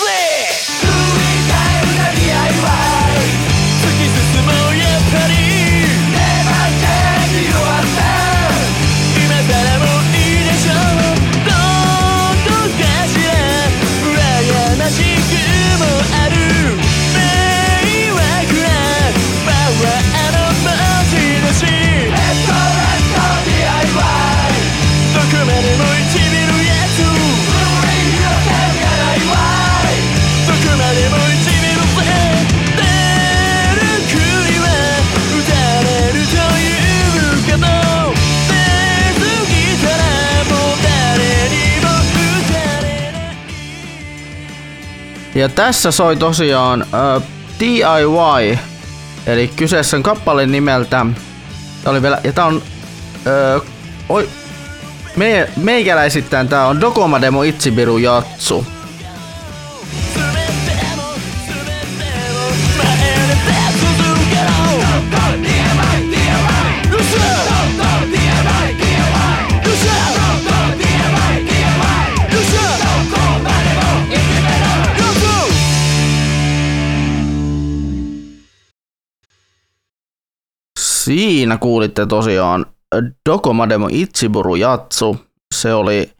Lovely! Ja tässä soi tosiaan äh, DIY, eli kyseessä on kappale nimeltä, tää oli vielä, ja tää on, äh, oi, me, meikäläisittäin tää on Dokoma Demo Ichibiru Jatsu. Siinä kuulitte tosiaan Dokoma Demo Ichiburu Jatsu. Se oli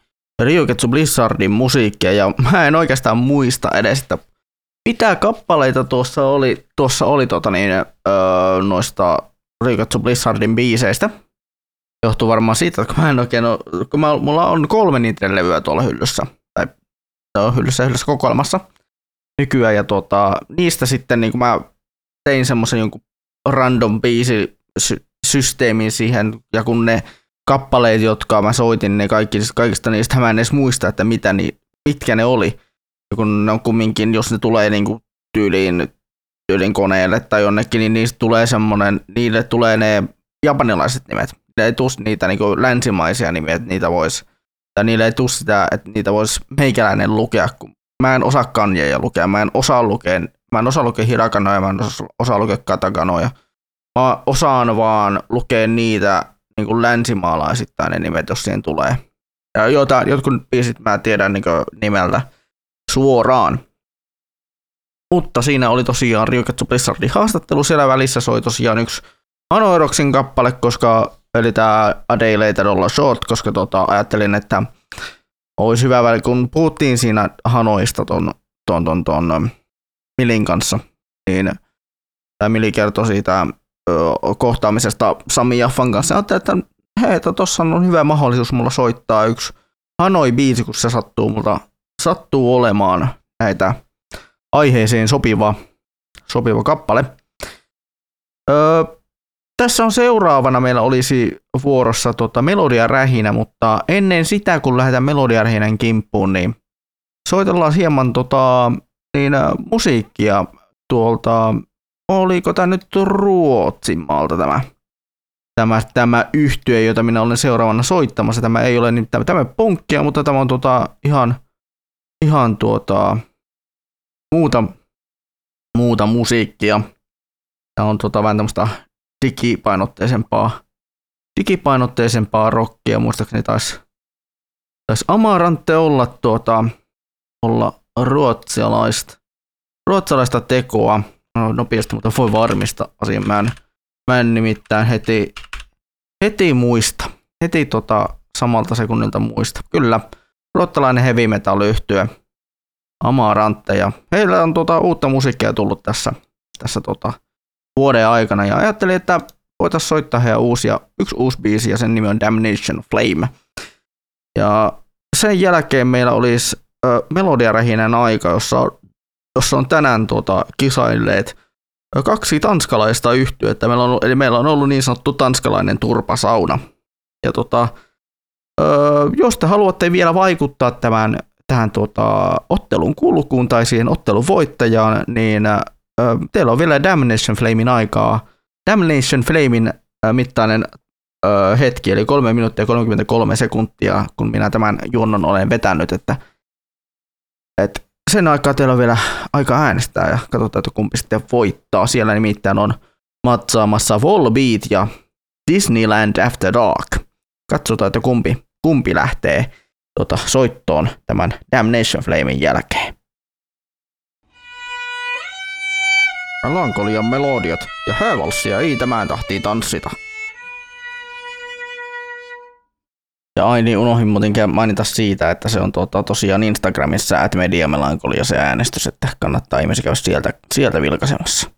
Ryuketsu Blizzardin musiikkia ja mä en oikeastaan muista edes, että mitä kappaleita tuossa oli, tuossa oli tota niin, öö, noista Ryuketsu Blizzardin biiseistä. Johtuu varmaan siitä, että kun mä en oikein oo, kun mä, mulla on kolme niiden levyä tuolla hyllyssä, tai hyllyssä, hyllyssä kokoelmassa nykyään, ja tota, niistä sitten niin kun mä tein semmoisen jonkun random biisi sy- systeemin siihen, ja kun ne kappaleet, jotka mä soitin, ne kaikki, kaikista niistä mä en edes muista, että mitä ni, mitkä ne oli. Ja kun ne on kumminkin, jos ne tulee niinku tyyliin, tyylin koneelle tai jonnekin, niin niistä tulee semmonen, niille tulee ne japanilaiset nimet. Ne ei tuu niitä niinku länsimaisia nimiä, että niitä vois, tai niille ei tuu sitä, että niitä vois meikäläinen lukea, kun mä en osaa kanjeja lukea, mä en osaa lukea, mä en osaa lukea hirakanoja, mä en osaa lukea katakanoja. Mä osaan vaan lukea niitä niin kuin länsimaalaisittain ne nimet, jos siihen tulee. Ja jotain, jotkut biisit mä tiedän niin nimeltä suoraan. Mutta siinä oli tosiaan Ryuketsu Blizzardin haastattelu. Siellä välissä soi tosiaan yksi Anoiroksin kappale, koska eli tää A Day Later Olla Short, koska tota, ajattelin, että olisi hyvä väli, kun puhuttiin siinä Hanoista ton, ton, ton, ton Milin kanssa, niin tämä Mili kertoi siitä kohtaamisesta Sami Jaffan kanssa. Ajattelin, että hei, että tossa on hyvä mahdollisuus mulla soittaa yksi Hanoi-biisi, kun se sattuu multa sattuu olemaan näitä aiheeseen sopiva, sopiva kappale. Öö, tässä on seuraavana meillä olisi vuorossa tota Melodia Rähinä, mutta ennen sitä kun lähdetään Melodia Rähinän kimppuun, niin soitellaan hieman tota, niin, musiikkia tuolta, oliko tämä nyt Ruotsimaalta tämä, tämä, tämä yhtye, jota minä olen seuraavana soittamassa. Tämä ei ole niin, tämä, tämä mutta tämä on tota, ihan, ihan tuota, muuta, muuta musiikkia. Tämä on tota, vähän tämmöistä digipainotteisempaa, digipainotteisempaa rockia. Muistaakseni taisi, taisi Amarantte olla, tuota, olla ruotsalaista, ruotsalaista tekoa. No, nopeasti, mutta voi varmistaa asian. Mä en, mä en nimittäin heti, heti muista. Heti tota, samalta sekunnilta muista. Kyllä, ruotsalainen heavy metal yhtye Amarantte. Ja heillä on tota, uutta musiikkia tullut tässä, tässä tota, vuoden aikana ja ajattelin, että voitaisiin soittaa heidän uusia, yksi uusi biisi ja sen nimi on Damnation Flame. Ja sen jälkeen meillä olisi ö, melodiarähinen aika, jossa, jossa on tänään tuota, kisailleet kaksi tanskalaista yhtyettä. Meillä on, eli meillä on ollut niin sanottu tanskalainen turpasauna. Ja tota, jos te haluatte vielä vaikuttaa tämän, tähän tuota, ottelun kulkuun tai siihen ottelun voittajaan, niin teillä on vielä Damnation Flamein aikaa. Damnation Flamein mittainen hetki, eli 3 minuuttia ja 33 sekuntia, kun minä tämän juonnon olen vetänyt, että et sen aikaa teillä on vielä aika äänestää ja katsotaan, että kumpi sitten voittaa. Siellä nimittäin on matsaamassa Volbeat ja Disneyland After Dark. Katsotaan, että kumpi, kumpi lähtee tota, soittoon tämän Damnation Flamein jälkeen. Melankolian melodiat ja häävalssia ei tämän tahtiin tanssita. Ja ai niin, unohdin muutenkin mainita siitä, että se on tuota, tosiaan Instagramissa at Media Melankolia se äänestys, että kannattaa ihmisiä käydä sieltä, sieltä vilkaisemassa.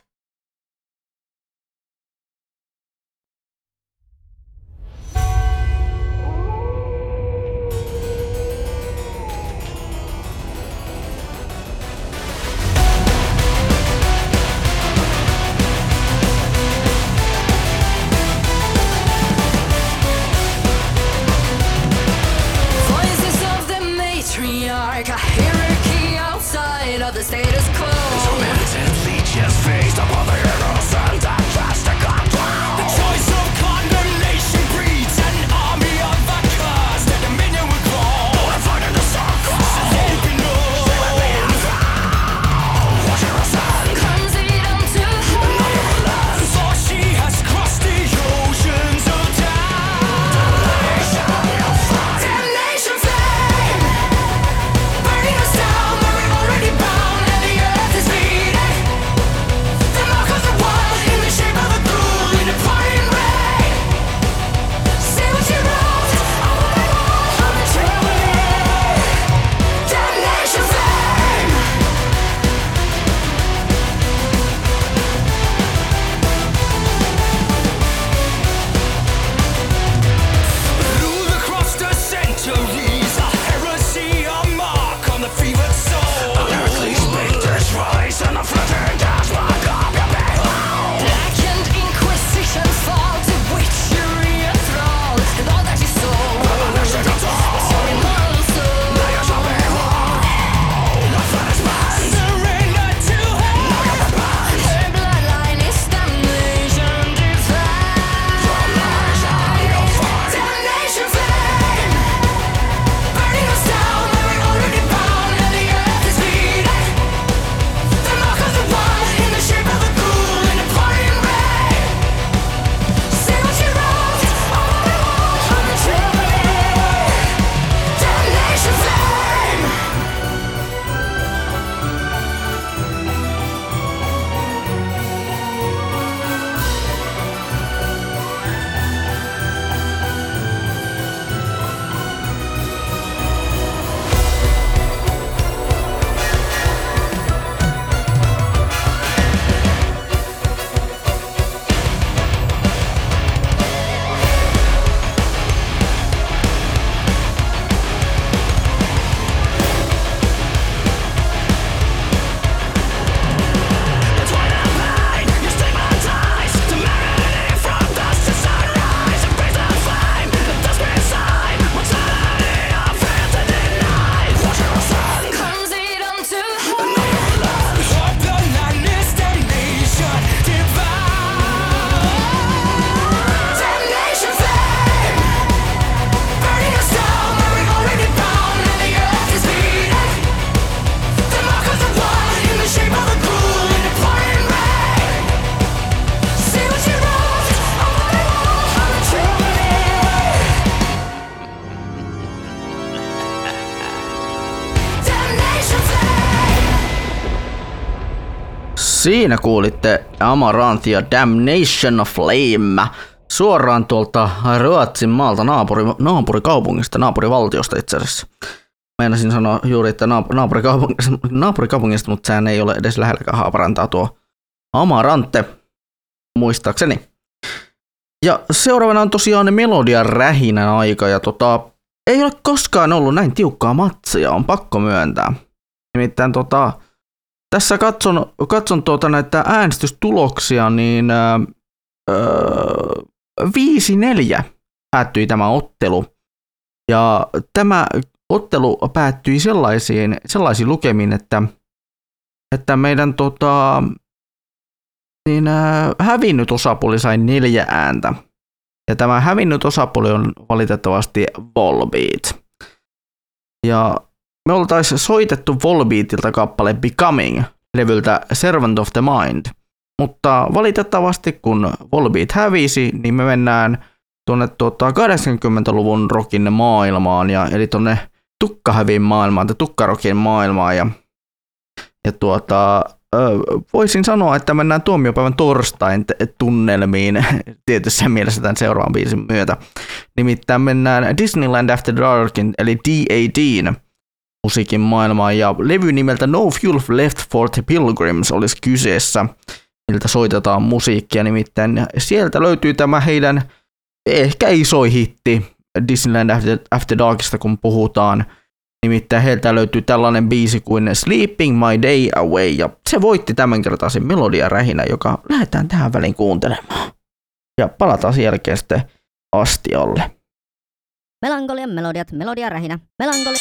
Siinä kuulitte Amaranthia Damnation of Flame suoraan tuolta Ruotsin maalta naapuri, naapurikaupungista, naapurivaltiosta itse asiassa. Meinasin sanoa juuri, että naap- naapurikaupungista, naapurikaupungista, mutta sehän ei ole edes lähelläkään Haaparantaa tuo Amarante, muistaakseni. Ja seuraavana on tosiaan melodian rähinän aika ja tota, ei ole koskaan ollut näin tiukkaa matsia, on pakko myöntää. Nimittäin tota, tässä katson, katson tuota näitä äänestystuloksia, niin öö, 5-4 päättyi tämä ottelu. Ja tämä ottelu päättyi sellaisiin, sellaisiin lukemiin, että, että meidän tota, niin, äh, hävinnyt osapuoli sai neljä ääntä. Ja tämä hävinnyt osapuoli on valitettavasti Volbeat. Ja me oltaisiin soitettu Volbeatilta kappale Becoming levyltä Servant of the Mind. Mutta valitettavasti kun Volbeat hävisi, niin me mennään tuonne tuota 80-luvun rokin maailmaan, ja, eli tuonne tukkahävin maailmaan tai tukkarokin maailmaan. Ja, ja tuota, voisin sanoa, että mennään tuomiopäivän torstain tunnelmiin tietyssä mielessä tämän seuraavan biisin myötä. Nimittäin mennään Disneyland After Darkin, eli DADn musiikin maailmaan, ja levy nimeltä No Fuel Left for the Pilgrims olisi kyseessä, miltä soitetaan musiikkia, nimittäin sieltä löytyy tämä heidän ehkä iso hitti Disneyland After, After Darkista, kun puhutaan – Nimittäin heiltä löytyy tällainen biisi kuin Sleeping My Day Away, ja se voitti tämänkertaisen melodia rähinä, joka lähdetään tähän väliin kuuntelemaan. Ja palataan sen jälkeen sitten astiolle. Melankolian melodiat, melodia rähinä, melankoli...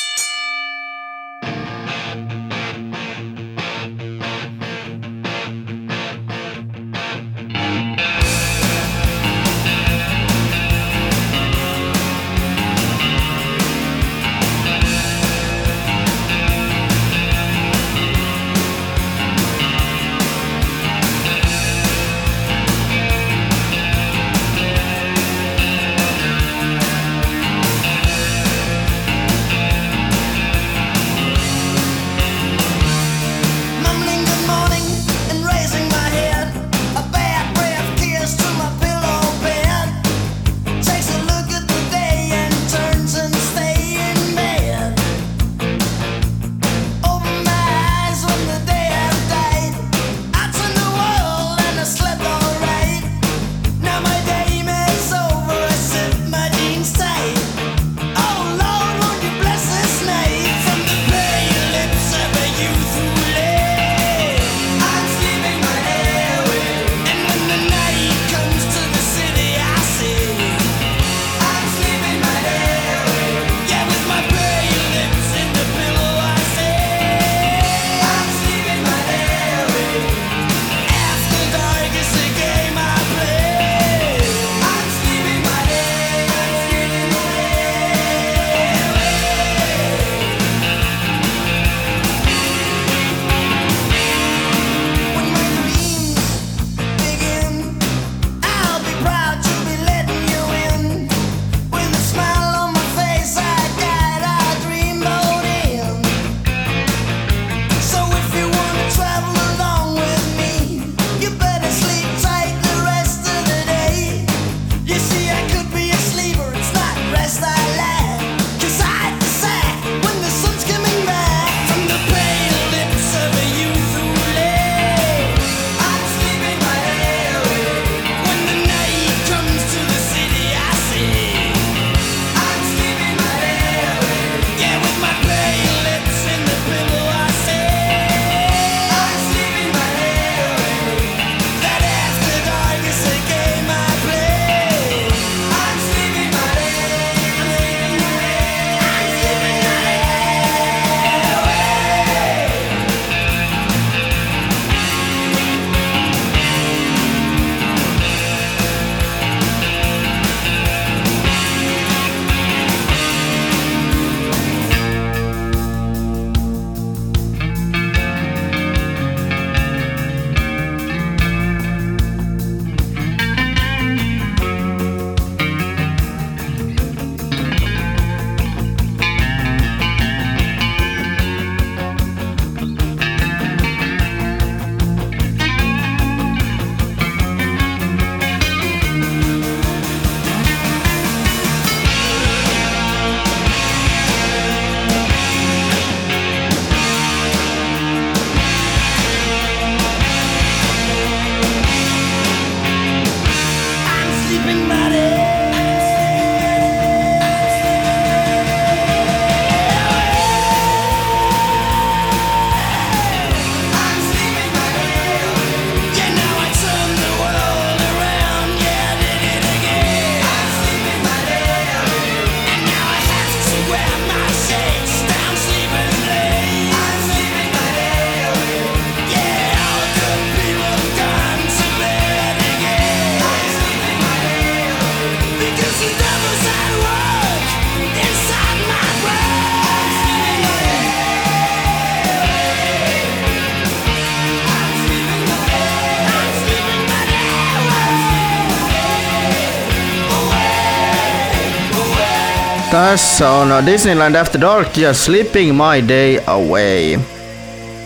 Tässä on Disneyland After Dark ja Slipping My Day Away.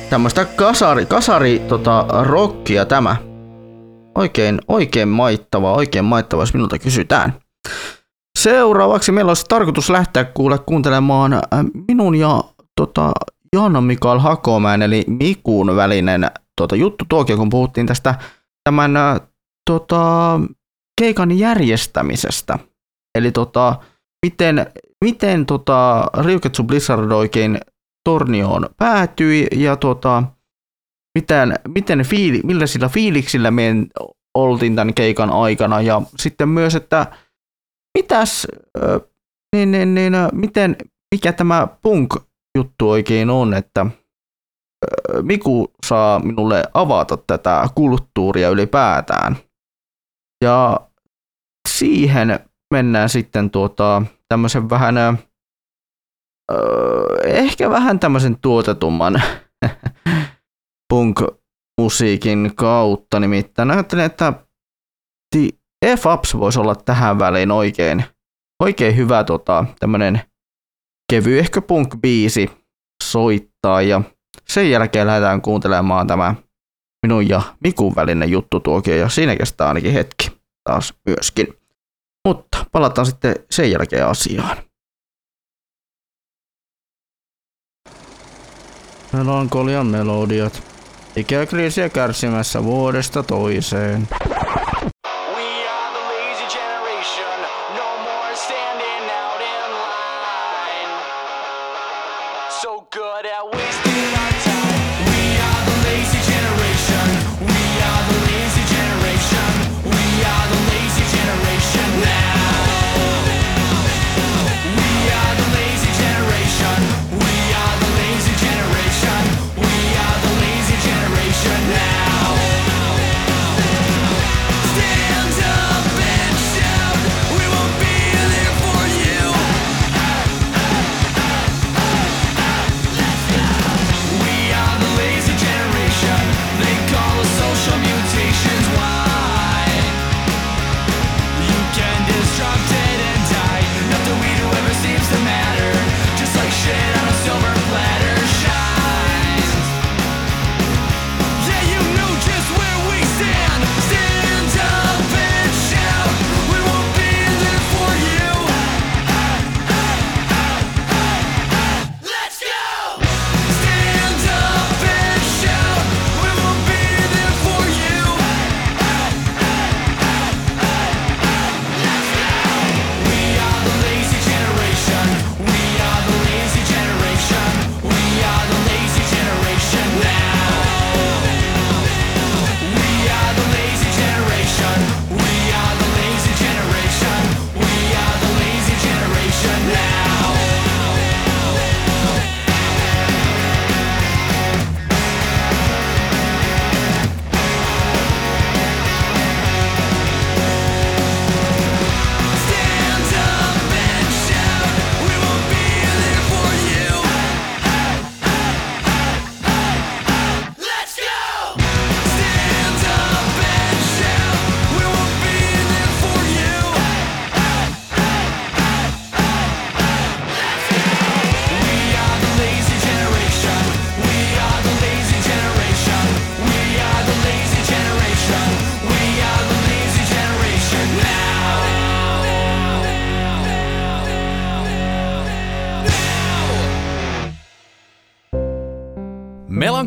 Tämmöistä kasari, kasari tota, rockia tämä. Oikein, oikein maittava, oikein maittava, jos minulta kysytään. Seuraavaksi meillä olisi tarkoitus lähteä kuule kuuntelemaan äh, minun ja tota, Johanna Mikael Hakomäen eli Mikun välinen tota, juttu tuokio, kun puhuttiin tästä tämän äh, tota, keikan järjestämisestä. Eli tota, miten, miten tota, Ryuketsu Blizzard oikein tornioon päätyi ja tota, miten, miten fiili, millä sillä fiiliksillä me oltiin tämän keikan aikana ja sitten myös, että mitäs, niin, niin, niin, miten, mikä tämä punk-juttu oikein on, että Miku saa minulle avata tätä kulttuuria ylipäätään. Ja siihen mennään sitten tuota, tämmöisen vähän, ö, ehkä vähän tämmöisen tuotetumman punk-musiikin kautta. Nimittäin ajattelin, että The F-Ups voisi olla tähän väliin oikein, oikein hyvä tota, tämmöinen kevyehkö punk-biisi soittaa ja sen jälkeen lähdetään kuuntelemaan tämä minun ja Mikun välinen juttu tuokio ja siinä kestää ainakin hetki taas myöskin. Mutta palataan sitten sen jälkeen asiaan. Melankolian melodiat. Ikäkriisiä kärsimässä vuodesta toiseen.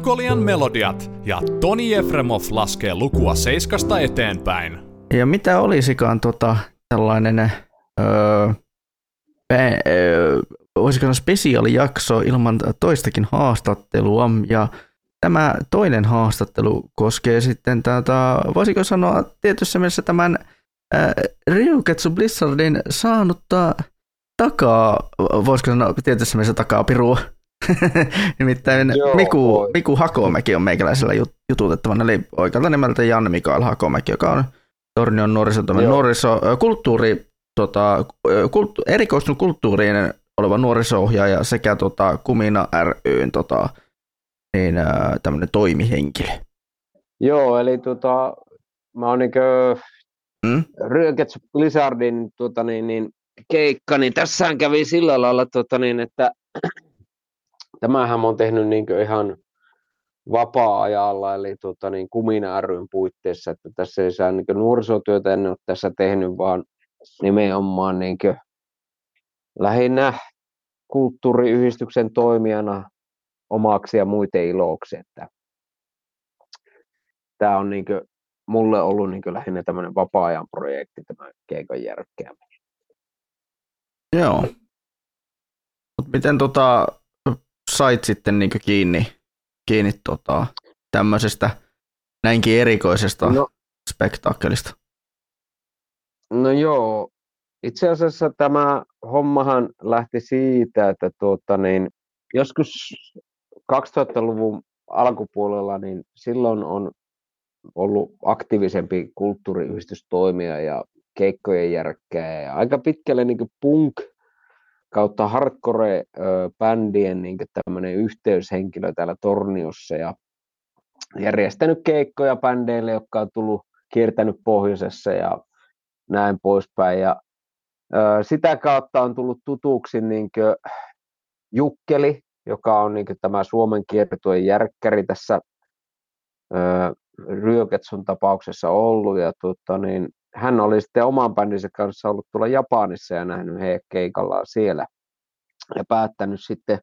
Melankolian melodiat ja Toni Efremov laskee lukua seiskasta eteenpäin. Ja mitä olisikaan tota, tällainen, öö, öö, spesiaalijakso ilman toistakin haastattelua. Ja tämä toinen haastattelu koskee sitten tätä, voisiko sanoa tietyssä mielessä tämän äh, Ryuketsu Blizzardin saanutta takaa, voisiko sanoa tietyssä mielessä takaa pirua. Nimittäin Joo, Miku, voi. Miku Hakomäki on meikäläisellä jut- jututettavana, eli oikealta nimeltä Janne Mikael Hakomäki, joka on Tornion nuorisotoimen nuoriso, ö, kulttuuri tota, kulttu- erikoistunut kulttuuriin oleva nuoriso-ohjaaja sekä tota, Kumina ryn tota, niin, tämmöinen toimihenkilö. Joo, eli tota, mä oon niinkö mm? Ryökets Blizzardin tota, niin, niin, keikka, niin tässähän kävi sillä lailla, tota, niin, että tämähän mä oon tehnyt niin ihan vapaa-ajalla, eli tota, niin Kumina ryn puitteissa, että tässä ei saa niin nuorisotyötä en ole tässä tehnyt, vaan nimenomaan niin lähinnä kulttuuriyhdistyksen toimijana omaksi ja muiden iloksi, että tämä on niin mulle ollut niin lähinnä tämmöinen vapaa-ajan projekti, tämä keikan järkkääminen. Joo. Mut miten tota, sait sitten niin kiinni, kiinni tota, tämmöisestä näinkin erikoisesta no, spektaakkelista? No joo, itse asiassa tämä hommahan lähti siitä, että tuota, niin, joskus 2000-luvun alkupuolella, niin silloin on ollut aktiivisempi kulttuuriyhdistystoimija ja keikkojen järkkää ja aika pitkälle niin punk kautta hardcore-bändien niin tämmöinen yhteyshenkilö täällä Torniossa ja järjestänyt keikkoja bändeille, jotka on tullut kiertänyt pohjoisessa ja näin poispäin. Ja, ö, sitä kautta on tullut tutuksi niin Jukkeli, joka on niin tämä Suomen kiertueen järkkäri tässä ö, Ryöketsun tapauksessa ollut. Ja tota, niin, hän oli sitten oman bändinsä kanssa ollut tuolla Japanissa ja nähnyt heidät keikallaan siellä. Ja päättänyt sitten,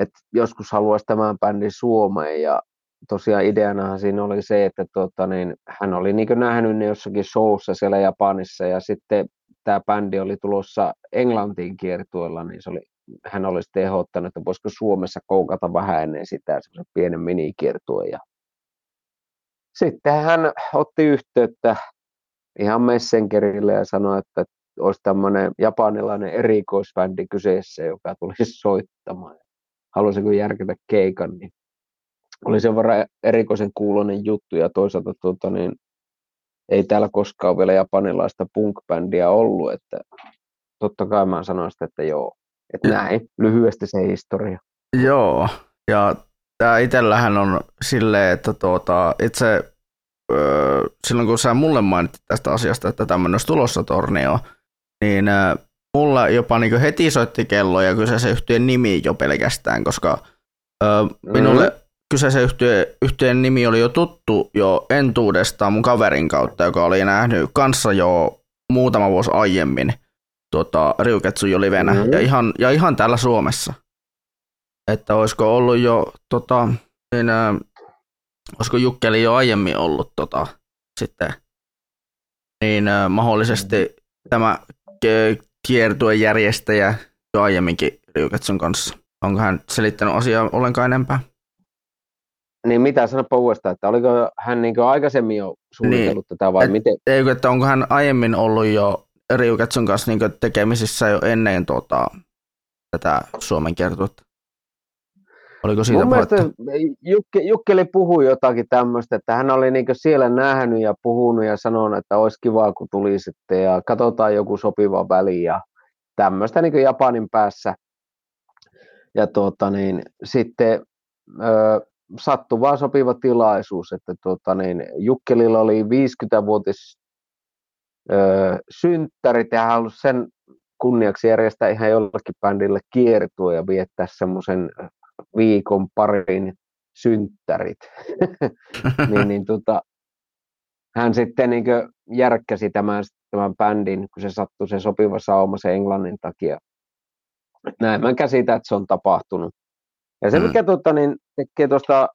että joskus haluaisi tämän bändin Suomeen. Ja tosiaan ideanahan siinä oli se, että tota, niin, hän oli niin nähnyt ne jossakin showssa siellä Japanissa ja sitten tämä bändi oli tulossa Englantiin kiertueella, niin se oli, hän oli sitten ehdottanut, että voisiko Suomessa koukata vähän ennen sitä pienen minikiertueen. Ja sitten hän otti yhteyttä ihan Messengerille ja sanoi, että olisi tämmöinen japanilainen erikoisbändi kyseessä, joka tulisi soittamaan. Haluaisiko järketä keikan, niin oli sen verran erikoisen kuulonen juttu ja toisaalta tuota, niin, ei täällä koskaan vielä japanilaista punk-bändiä ollut, että totta kai mä sanoin sitä, että joo, että näin, lyhyesti se historia. Joo, ja tämä itsellähän on silleen, että tuota, itse öö, silloin kun sä mulle mainittit tästä asiasta, että tämmöinen olisi tulossa tornio, niin öö, mulla jopa niin heti soitti kello ja kyseisen yhtiön nimi jo pelkästään, koska öö, minulle mm kyseisen yhtiön, yhtiön nimi oli jo tuttu jo entuudestaan mun kaverin kautta, joka oli nähnyt kanssa jo muutama vuosi aiemmin tuota, Ryuketsu jo livenä mm-hmm. ja, ihan, ja ihan täällä Suomessa. Että olisiko ollut jo, tota, niin, olisiko Jukkeli jo aiemmin ollut tota, sitten, niin ä, mahdollisesti tämä kiertuen järjestäjä jo aiemminkin Ryuketsun kanssa. Onko hän selittänyt asiaa ollenkaan enempää? Niin mitä sanoppa uudestaan, että oliko hän niin aikaisemmin jo suunnitellut niin. tätä vai Et, miten? Eikö, että onko hän aiemmin ollut jo Riuketsun kanssa niin tekemisissä jo ennen tuota, tätä Suomen kertuutta? Oliko siitä Mun mielestä Jukke, Jukkeli puhui jotakin tämmöistä, että hän oli niin siellä nähnyt ja puhunut ja sanonut, että olisi kiva kun tuli sitten ja katsotaan joku sopiva väli ja tämmöistä niin Japanin päässä. Ja tuota, niin, sitten öö, sattui vaan sopiva tilaisuus, että tuota, niin, Jukkelilla oli 50-vuotis öö, synttärit ja hän halusi sen kunniaksi järjestää ihan jollekin bändille kiertua ja viettää semmoisen viikon parin synttärit. niin, niin tota, hän sitten niin järkkäsi tämän, tämän bändin, kun se sattui se sopiva sauma se englannin takia. Näin mä käsitän, että se on tapahtunut. Ja se, mm. mikä tota, niin, tekee tuosta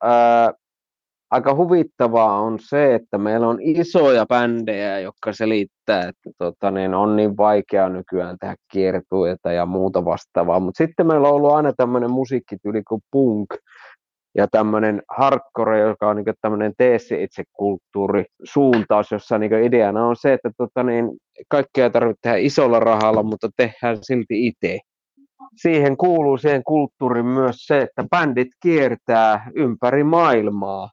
aika huvittavaa on se, että meillä on isoja bändejä, jotka selittää, että tota, niin on niin vaikea nykyään tehdä kiertueita ja muuta vastaavaa. Mutta sitten meillä on ollut aina tämmöinen musiikkityyli kuin punk ja tämmöinen hardcore, joka on niin tämmöinen teessi itse suuntaus, jossa niin ideana on se, että tota, niin, kaikkea ei tarvitse tehdä isolla rahalla, mutta tehdään silti itse siihen kuuluu siihen kulttuuriin myös se, että bändit kiertää ympäri maailmaa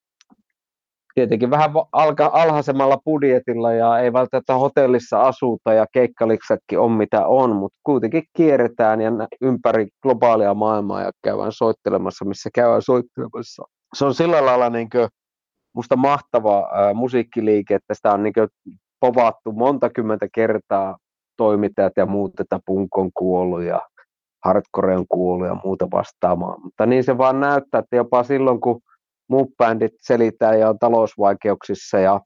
tietenkin vähän alka, alhaisemmalla budjetilla ja ei välttämättä hotellissa asuta ja keikkaliksäkin on mitä on, mutta kuitenkin kierretään ja ympäri globaalia maailmaa ja käydään soittelemassa, missä käydään soittelemassa. Se on sillä lailla niin kuin, musta mahtava ää, musiikkiliike, että sitä on niin kuin, povattu monta kymmentä kertaa toimittajat ja muut, että punk on kuollut ja hardcore on kuollut ja muuta vastaavaa. Mutta niin se vaan näyttää, että jopa silloin kun muut bändit selitää ja on talousvaikeuksissa ja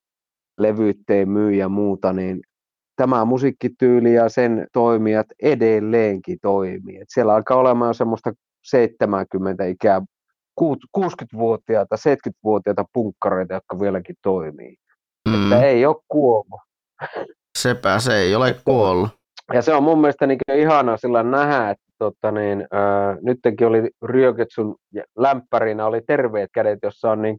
levyt ei myy ja muuta, niin tämä musiikkityyli ja sen toimijat edelleenkin toimii. Et siellä alkaa olemaan jo semmoista 70 ikää, 60-vuotiaita, 70-vuotiaita punkkareita, jotka vieläkin toimii. Mm. Että ei ole kuollut. Sepä se ei ole kuollut. Ja se on mun mielestä niin ihanaa sillä nähdä, että tota niin, ää, nytkin oli Ryöketsun lämpärinä oli terveet kädet, jossa on niin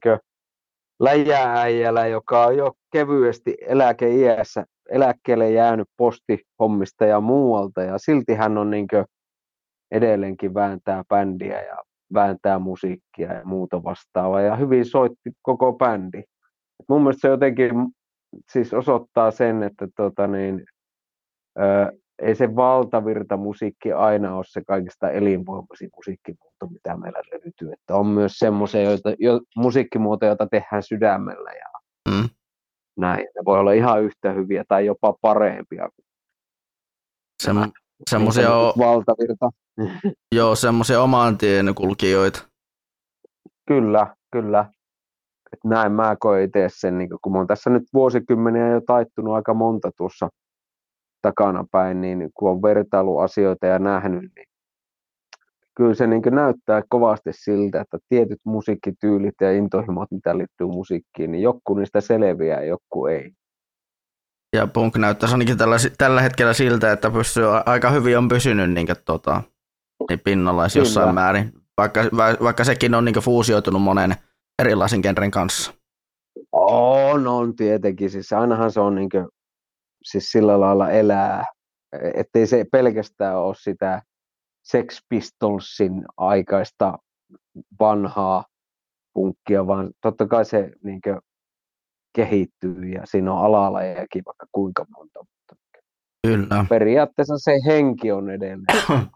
läjääjällä, joka on jo kevyesti eläkeiässä, eläkkeelle jäänyt postihommista ja muualta, ja silti hän on niin edelleenkin vääntää bändiä ja vääntää musiikkia ja muuta vastaavaa, ja hyvin soitti koko bändi. Et mun mielestä se jotenkin siis osoittaa sen, että tota niin, ei se valtavirta musiikki aina ole se kaikista elinvoimaisin musiikkimuoto, mitä meillä löytyy. Että on myös semmoisia joita, jo, musiikkimuotoja, joita tehdään sydämellä ja mm. näin. Ne voi olla ihan yhtä hyviä tai jopa parempia. Sem- semmoisia on, valtavirta. joo, semmoisia oman tien kulkijoita. Kyllä, kyllä. Et näin mä koin itse sen, niin kun mä oon tässä nyt vuosikymmeniä jo taittunut aika monta tuossa takanapäin, niin kun on vertailuasioita ja nähnyt, niin kyllä se niin näyttää kovasti siltä, että tietyt musiikkityylit ja intohimot, mitä liittyy musiikkiin, niin joku niistä selviää ja joku ei. Ja punk näyttäisi ainakin tällä, tällä hetkellä siltä, että pystyy, aika hyvin on pysynyt niin kuin, tota, niin pinnalla jossain Kyllä. määrin, vaikka, vaikka sekin on niin kuin, fuusioitunut monen erilaisen genren kanssa. On, on tietenkin. Siis ainahan se on niin kuin, siis sillä lailla elää, ettei se pelkästään ole sitä Sex Pistolsin aikaista vanhaa punkkia, vaan totta kai se niin kuin, kehittyy ja siinä on alalajejakin vaikka kuinka monta. Kyllä. Periaatteessa se henki on edelleen.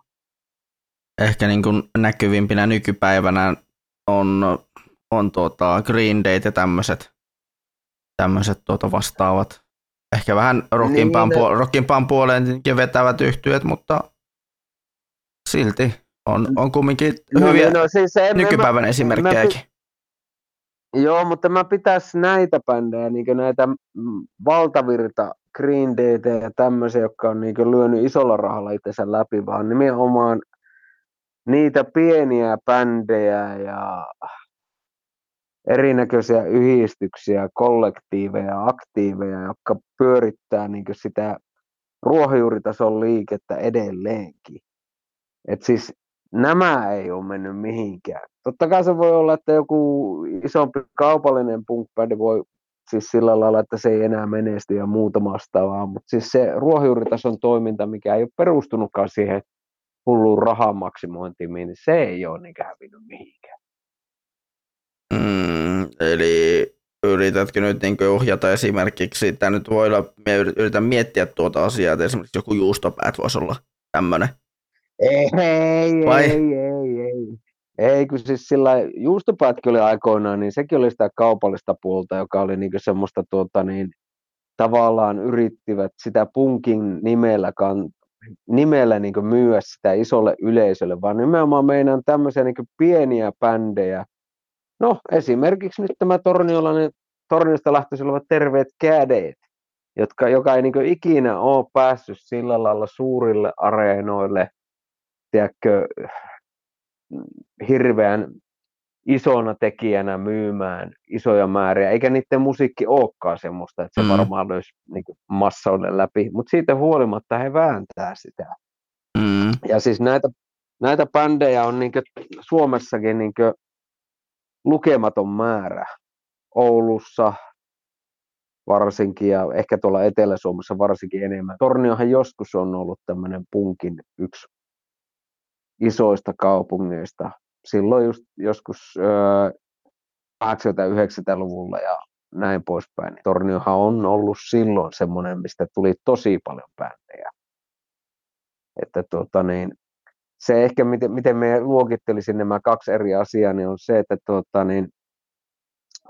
Ehkä niin kuin näkyvimpinä nykypäivänä on, on tuota Green Day ja tämmöiset tämmöiset tuota vastaavat. Ehkä vähän rockimpaan, niin, puol- rockimpaan puoleen vetävät yhtyöt, mutta silti on, on kumminkin no, hyviä no, siis en, nykypäivän mä, esimerkkejäkin. Mä, joo, mutta mä pitäis näitä bändejä, niin näitä valtavirta Green Daytä ja tämmöisiä, jotka on niin lyönyt isolla rahalla itsensä läpi, vaan nimenomaan niitä pieniä bändejä ja erinäköisiä yhdistyksiä, kollektiiveja, aktiiveja, jotka pyörittää niin sitä ruohonjuuritason liikettä edelleenkin. Et siis nämä ei ole mennyt mihinkään. Totta kai se voi olla, että joku isompi kaupallinen punk voi siis sillä lailla, että se ei enää menesty ja muuta vastaavaa, mutta siis se ruohonjuuritason toiminta, mikä ei ole perustunutkaan siihen hulluun rahan maksimointiin, niin se ei ole niin hävinnyt mihinkään. Eli yritätkö nyt niin ohjata esimerkiksi, että nyt voi olla, yritän miettiä tuota asiaa, että esimerkiksi joku juustopäät voisi olla tämmöinen. Ei, ei, Vai? ei, ei, ei. Ei, kun siis sillä juustopäätkin oli aikoinaan, niin sekin oli sitä kaupallista puolta, joka oli niinku semmoista tuota niin, tavallaan yrittivät sitä punkin nimellä, kan, nimellä niin myyä sitä isolle yleisölle, vaan nimenomaan meidän tämmöisiä niin pieniä bändejä. No esimerkiksi nyt tämä torniolainen, Torniosta lähtöisin olevat terveet kädet, jotka, joka ei niin ikinä ole päässyt sillä lailla suurille areenoille, tiedätkö, hirveän isona tekijänä myymään isoja määriä, eikä niiden musiikki olekaan semmoista, että se mm. varmaan löysi niin massoille läpi, mutta siitä huolimatta he vääntää sitä. Mm. Ja siis näitä, näitä bändejä on niin Suomessakin niin lukematon määrä. Oulussa varsinkin ja ehkä tuolla Etelä-Suomessa varsinkin enemmän. Torniohan joskus on ollut tämmöinen punkin yksi isoista kaupungeista. Silloin just joskus 80-90-luvulla ja näin poispäin. Niin Torniohan on ollut silloin semmoinen, mistä tuli tosi paljon bändejä. Että tuota niin, se ehkä, miten, miten me luokittelisin nämä kaksi eri asiaa, niin on se, että tuota niin,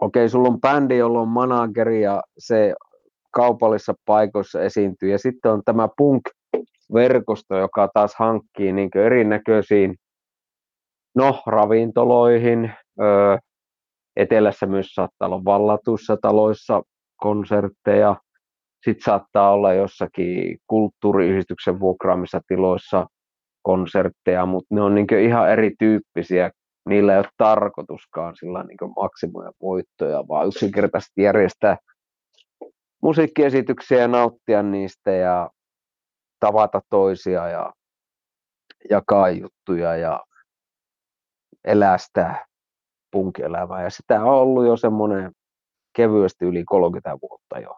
okei, sulla on bändi, jolla on manageri ja se kaupallisissa paikoissa esiintyy. Ja sitten on tämä punk-verkosto, joka taas hankkii niin erinäköisiin no, ravintoloihin. Öö, etelässä myös saattaa olla vallatuissa taloissa konsertteja. Sitten saattaa olla jossakin kulttuuriyhdistyksen vuokraamissa tiloissa konsertteja, mutta ne on niin ihan erityyppisiä. Niillä ei ole tarkoituskaan sillä niin maksimoja voittoja, vaan yksinkertaisesti järjestää musiikkiesityksiä ja nauttia niistä ja tavata toisia ja jakaa juttuja ja elästää punkielämää. Ja sitä on ollut jo semmoinen kevyesti yli 30 vuotta jo.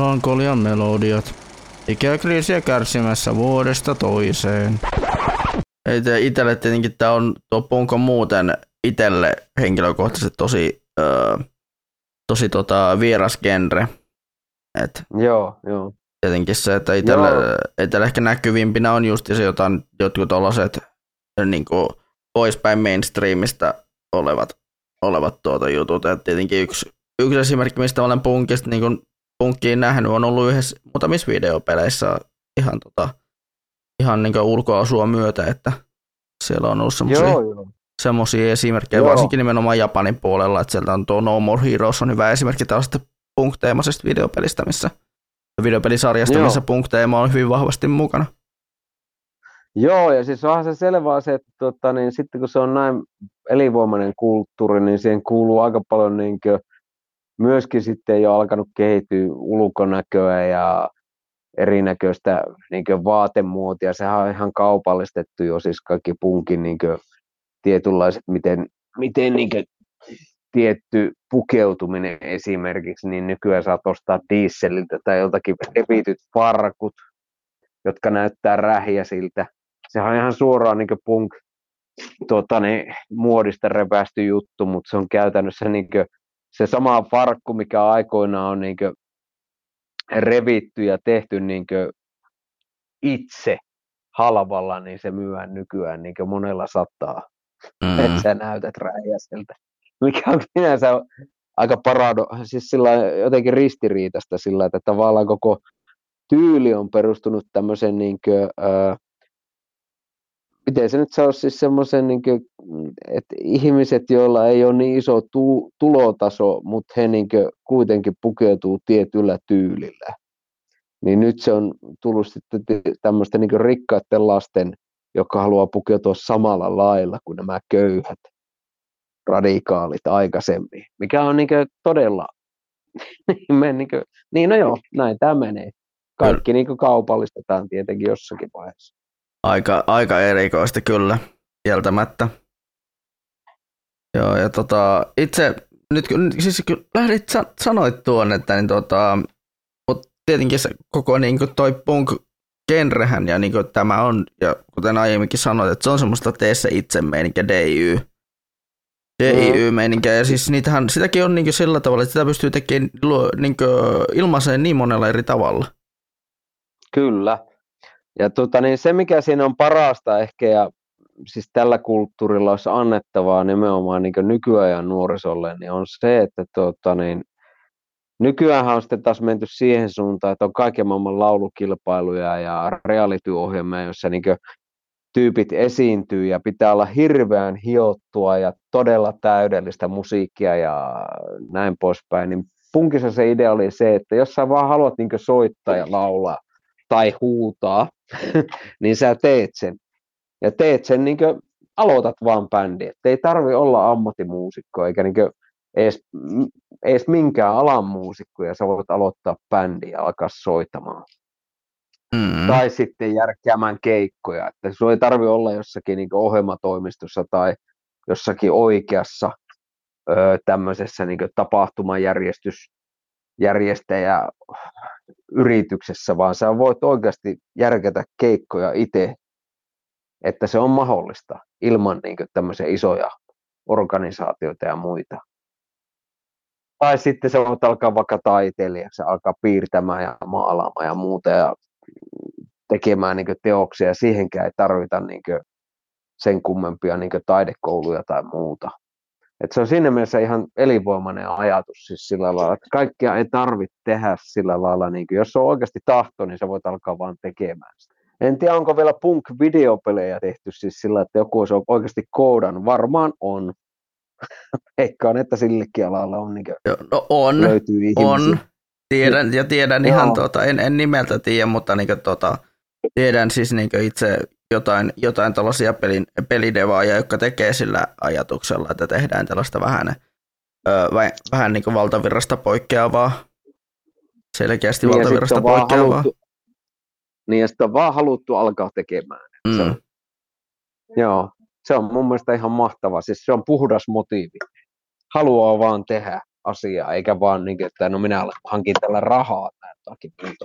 Melankolian melodiat. Ikäkriisiä kärsimässä vuodesta toiseen. Itelle tietenkin tää on tuo punko muuten itelle henkilökohtaisesti tosi, öö, tosi tota, vieras genre. Et Joo, joo. tietenkin se, että itselle, Joo. itselle ehkä näkyvimpinä on just se jotain, jotkut tollaset niin poispäin mainstreamista olevat, olevat tuota jutut. Et tietenkin yksi, yksi esimerkki, mistä olen punkista niin kuin punkkiin nähnyt, on ollut yhdessä muutamissa videopeleissä ihan, tota, ihan niin ulkoasua myötä, että siellä on ollut semmoisia Joo, joo. semmoisia esimerkkejä, Joo. varsinkin nimenomaan Japanin puolella, että sieltä on tuo No More Heroes on hyvä esimerkki tällaista punk-teemaisesta videopelistä, missä videopelisarjasta, Joo. missä punk-teema on hyvin vahvasti mukana. Joo, ja siis onhan se selvää se, että tota, niin sitten kun se on näin elinvoimainen kulttuuri, niin siihen kuuluu aika paljon niin myöskin sitten jo alkanut kehittyä ulkonäköä ja erinäköistä niin vaatemuotia. Sehän on ihan kaupallistettu jo, siis kaikki punkin niin tietynlaiset, miten, miten niin tietty pukeutuminen esimerkiksi, niin nykyään saat ostaa dieseliltä tai joltakin revityt farkut, jotka näyttää rähjäsiltä. Sehän on ihan suoraan niin punk tota, niin, muodista repästy juttu, mutta se on käytännössä niin se sama farkku, mikä aikoinaan on niin revitty ja tehty niin itse halvalla, niin se myydään nykyään niin monella sataa, mm. että sä näytät räjäseltä. mikä on sinänsä aika parado, siis sillä jotenkin ristiriitasta sillä, että tavallaan koko tyyli on perustunut tämmöisen niin kuin, ää, miten se nyt sanoisi siis semmoisen, niin kuin, että ihmiset, joilla ei ole niin iso tu- tulotaso, mutta he niin kuin, kuitenkin pukeutuu tietyllä tyylillä. Niin nyt se on tullut sitten tämmöistä niin rikkaiden lasten, jotka haluaa pukeutua samalla lailla kuin nämä köyhät radikaalit aikaisemmin, mikä on niin kuin todella, niin, niin, kuin, niin no joo, näin tämä menee. Kaikki niin kuin kaupallistetaan tietenkin jossakin vaiheessa. Aika, aika erikoista kyllä, kieltämättä. Joo, ja tota, itse, nyt kun siis kun lähdit, sa- sanoit tuon, että niin tota, mutta tietenkin se koko niin kuin toi punk genrehän ja niin kuin tämä on, ja kuten aiemminkin sanoit, että se on semmoista tee se itse meininkiä DIY. DIY-meininkiä, ja siis niitähän, sitäkin on niin kuin sillä tavalla, että sitä pystyy tekemään niin kuin ilmaiseen niin monella eri tavalla. Kyllä. Ja tota, niin se, mikä siinä on parasta ehkä, ja siis tällä kulttuurilla olisi annettavaa nimenomaan niin nykyajan nuorisolle, niin on se, että tota, niin, nykyään on sitten taas menty siihen suuntaan, että on kaiken maailman laulukilpailuja ja reality-ohjelmia, joissa niin tyypit esiintyy ja pitää olla hirveän hiottua ja todella täydellistä musiikkia ja näin poispäin, niin punkissa se idea oli se, että jos sä vaan haluat niin soittaa ja laulaa tai huutaa, niin sä teet sen. Ja teet sen, niin aloitat vaan bändi. Et ei tarvi olla ammattimuusikko eikä niin edes, edes minkään alan muusikko, ja sä voit aloittaa bändi ja alkaa soittamaan. Mm. Tai sitten järkkäämään keikkoja. Että sun ei tarvi olla jossakin niin ohjelmatoimistossa tai jossakin oikeassa öö, tämmöisessä niin tapahtumajärjestys järjestäjä yrityksessä, vaan sä voit oikeasti järkätä keikkoja itse, että se on mahdollista ilman niin tämmöisiä isoja organisaatioita ja muita. Tai sitten se voit alkaa vaikka taiteilijaksi, alkaa piirtämään ja maalaamaan ja muuta ja tekemään niin teoksia siihenkään ei tarvita niin sen kummempia niin taidekouluja tai muuta. Et se on siinä mielessä ihan elinvoimainen ajatus siis sillä lailla, että kaikkia ei tarvitse tehdä sillä lailla, niin kuin, jos on oikeasti tahto, niin sä voit alkaa vaan tekemään sitä. En tiedä, onko vielä punk-videopelejä tehty siis sillä, että joku olisi oikeasti koodan. Varmaan on. Veikkaan, että sillekin alalla on, niin no on, löytyy ihmisiä. on. Tiedän, ja tiedän Joo. ihan, tuota, en, en nimeltä tiedä, mutta niin kuin, tuota, tiedän siis niin itse jotain, jotain tällaisia pelin, pelidevaajia, jotka tekee sillä ajatuksella, että tehdään tällaista vähän, ö, vähän, vähän niin kuin valtavirrasta poikkeavaa, selkeästi Niin, valtavirrasta poikkeavaa. haluttu, niin ja sitten on vaan haluttu alkaa tekemään. Mm. Se Mm. on, joo, se on mun mielestä ihan mahtava. Siis se on puhdas motiivi. Haluaa vaan tehdä asiaa, eikä vaan niin, että no minä hankin tällä rahaa tai jotakin muuta.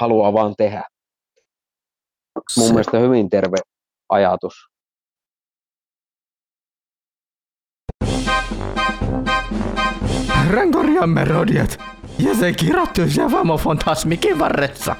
Haluaa vaan tehdä. Mun Se- mielestä hyvin terve ajatus. Rankorian melodiat ja se kirjoittu se vamo fantasmikin varressa.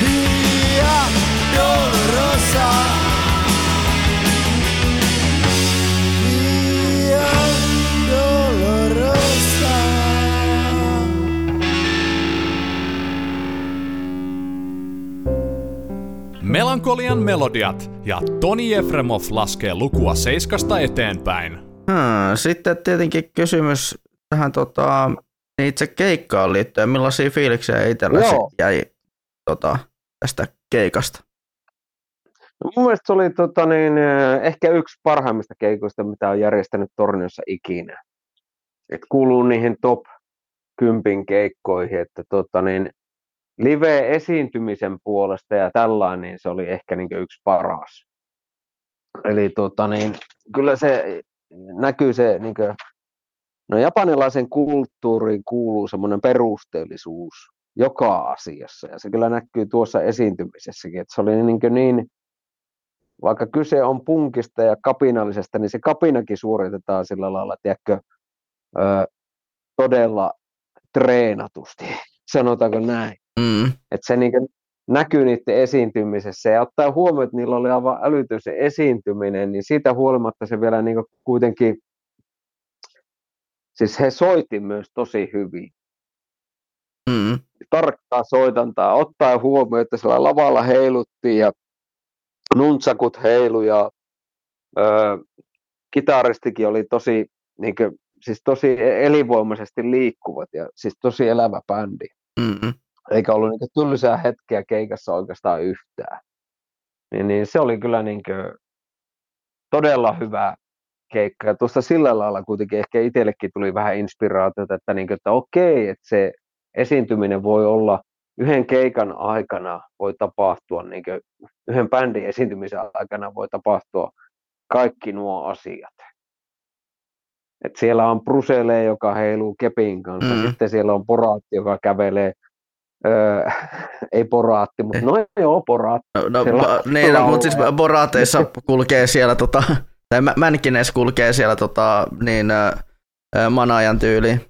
Via Dolorosa. Via Dolorosa. Melankolian melodiat ja Toni Efremov laskee lukua seiskasta eteenpäin. Hmm, sitten tietenkin kysymys tähän tota, itse keikkaan liittyen. Millaisia fiiliksiä itsellä jäi tota, tästä keikasta? No mun mielestä se oli tota, niin, eh, ehkä yksi parhaimmista keikoista, mitä on järjestänyt Torniossa ikinä. Et kuuluu niihin top 10 keikkoihin, että tota, niin, live-esiintymisen puolesta ja tällainen, niin se oli ehkä niin yksi paras. Eli tota, niin, kyllä se näkyy se, niin no japanilaisen kulttuuriin kuuluu semmoinen perusteellisuus joka asiassa, ja se kyllä näkyy tuossa esiintymisessäkin, että se oli niin, niin vaikka kyse on punkista ja kapinallisesta, niin se kapinakin suoritetaan sillä lailla, tiedätkö, ö, todella treenatusti, sanotaanko näin. Mm. Että se niin näkyy niiden esiintymisessä ja ottaa huomioon, että niillä oli aivan älytön se esiintyminen, niin siitä huolimatta se vielä niin kuitenkin, siis he soitti myös tosi hyvin. Mm. Tarkkaa soitantaa, ottaa huomioon, että siellä lavalla heiluttiin ja nuntsakut heilu ja ö, kitaristikin oli tosi, niin kuin, siis tosi elinvoimaisesti liikkuvat ja siis tosi elävä bändi. Mm-mm. Eikä ollut niin tylsää hetkeä keikassa oikeastaan yhtään. Niin, niin se oli kyllä niin kuin, todella hyvä keikka. Ja tuosta sillä lailla kuitenkin ehkä itsellekin tuli vähän inspiraatiota, että, niin kuin, että okei, että se esiintyminen voi olla yhden keikan aikana voi tapahtua, niin kuin, yhden bändin esiintymisen aikana voi tapahtua kaikki nuo asiat. Et siellä on Brusele, joka heiluu kepin kanssa, Mm. mm. sitten siellä on Poraatti, joka kävelee, öö, ei Poraatti, mutta no joo, Poraatti. No, no, Siellä niin, no, mutta siis laulaa. Borateissa kulkee siellä, tota, tai Mä- Mänkines kulkee siellä tota, niin, ä, ä, manaajan tyyliin.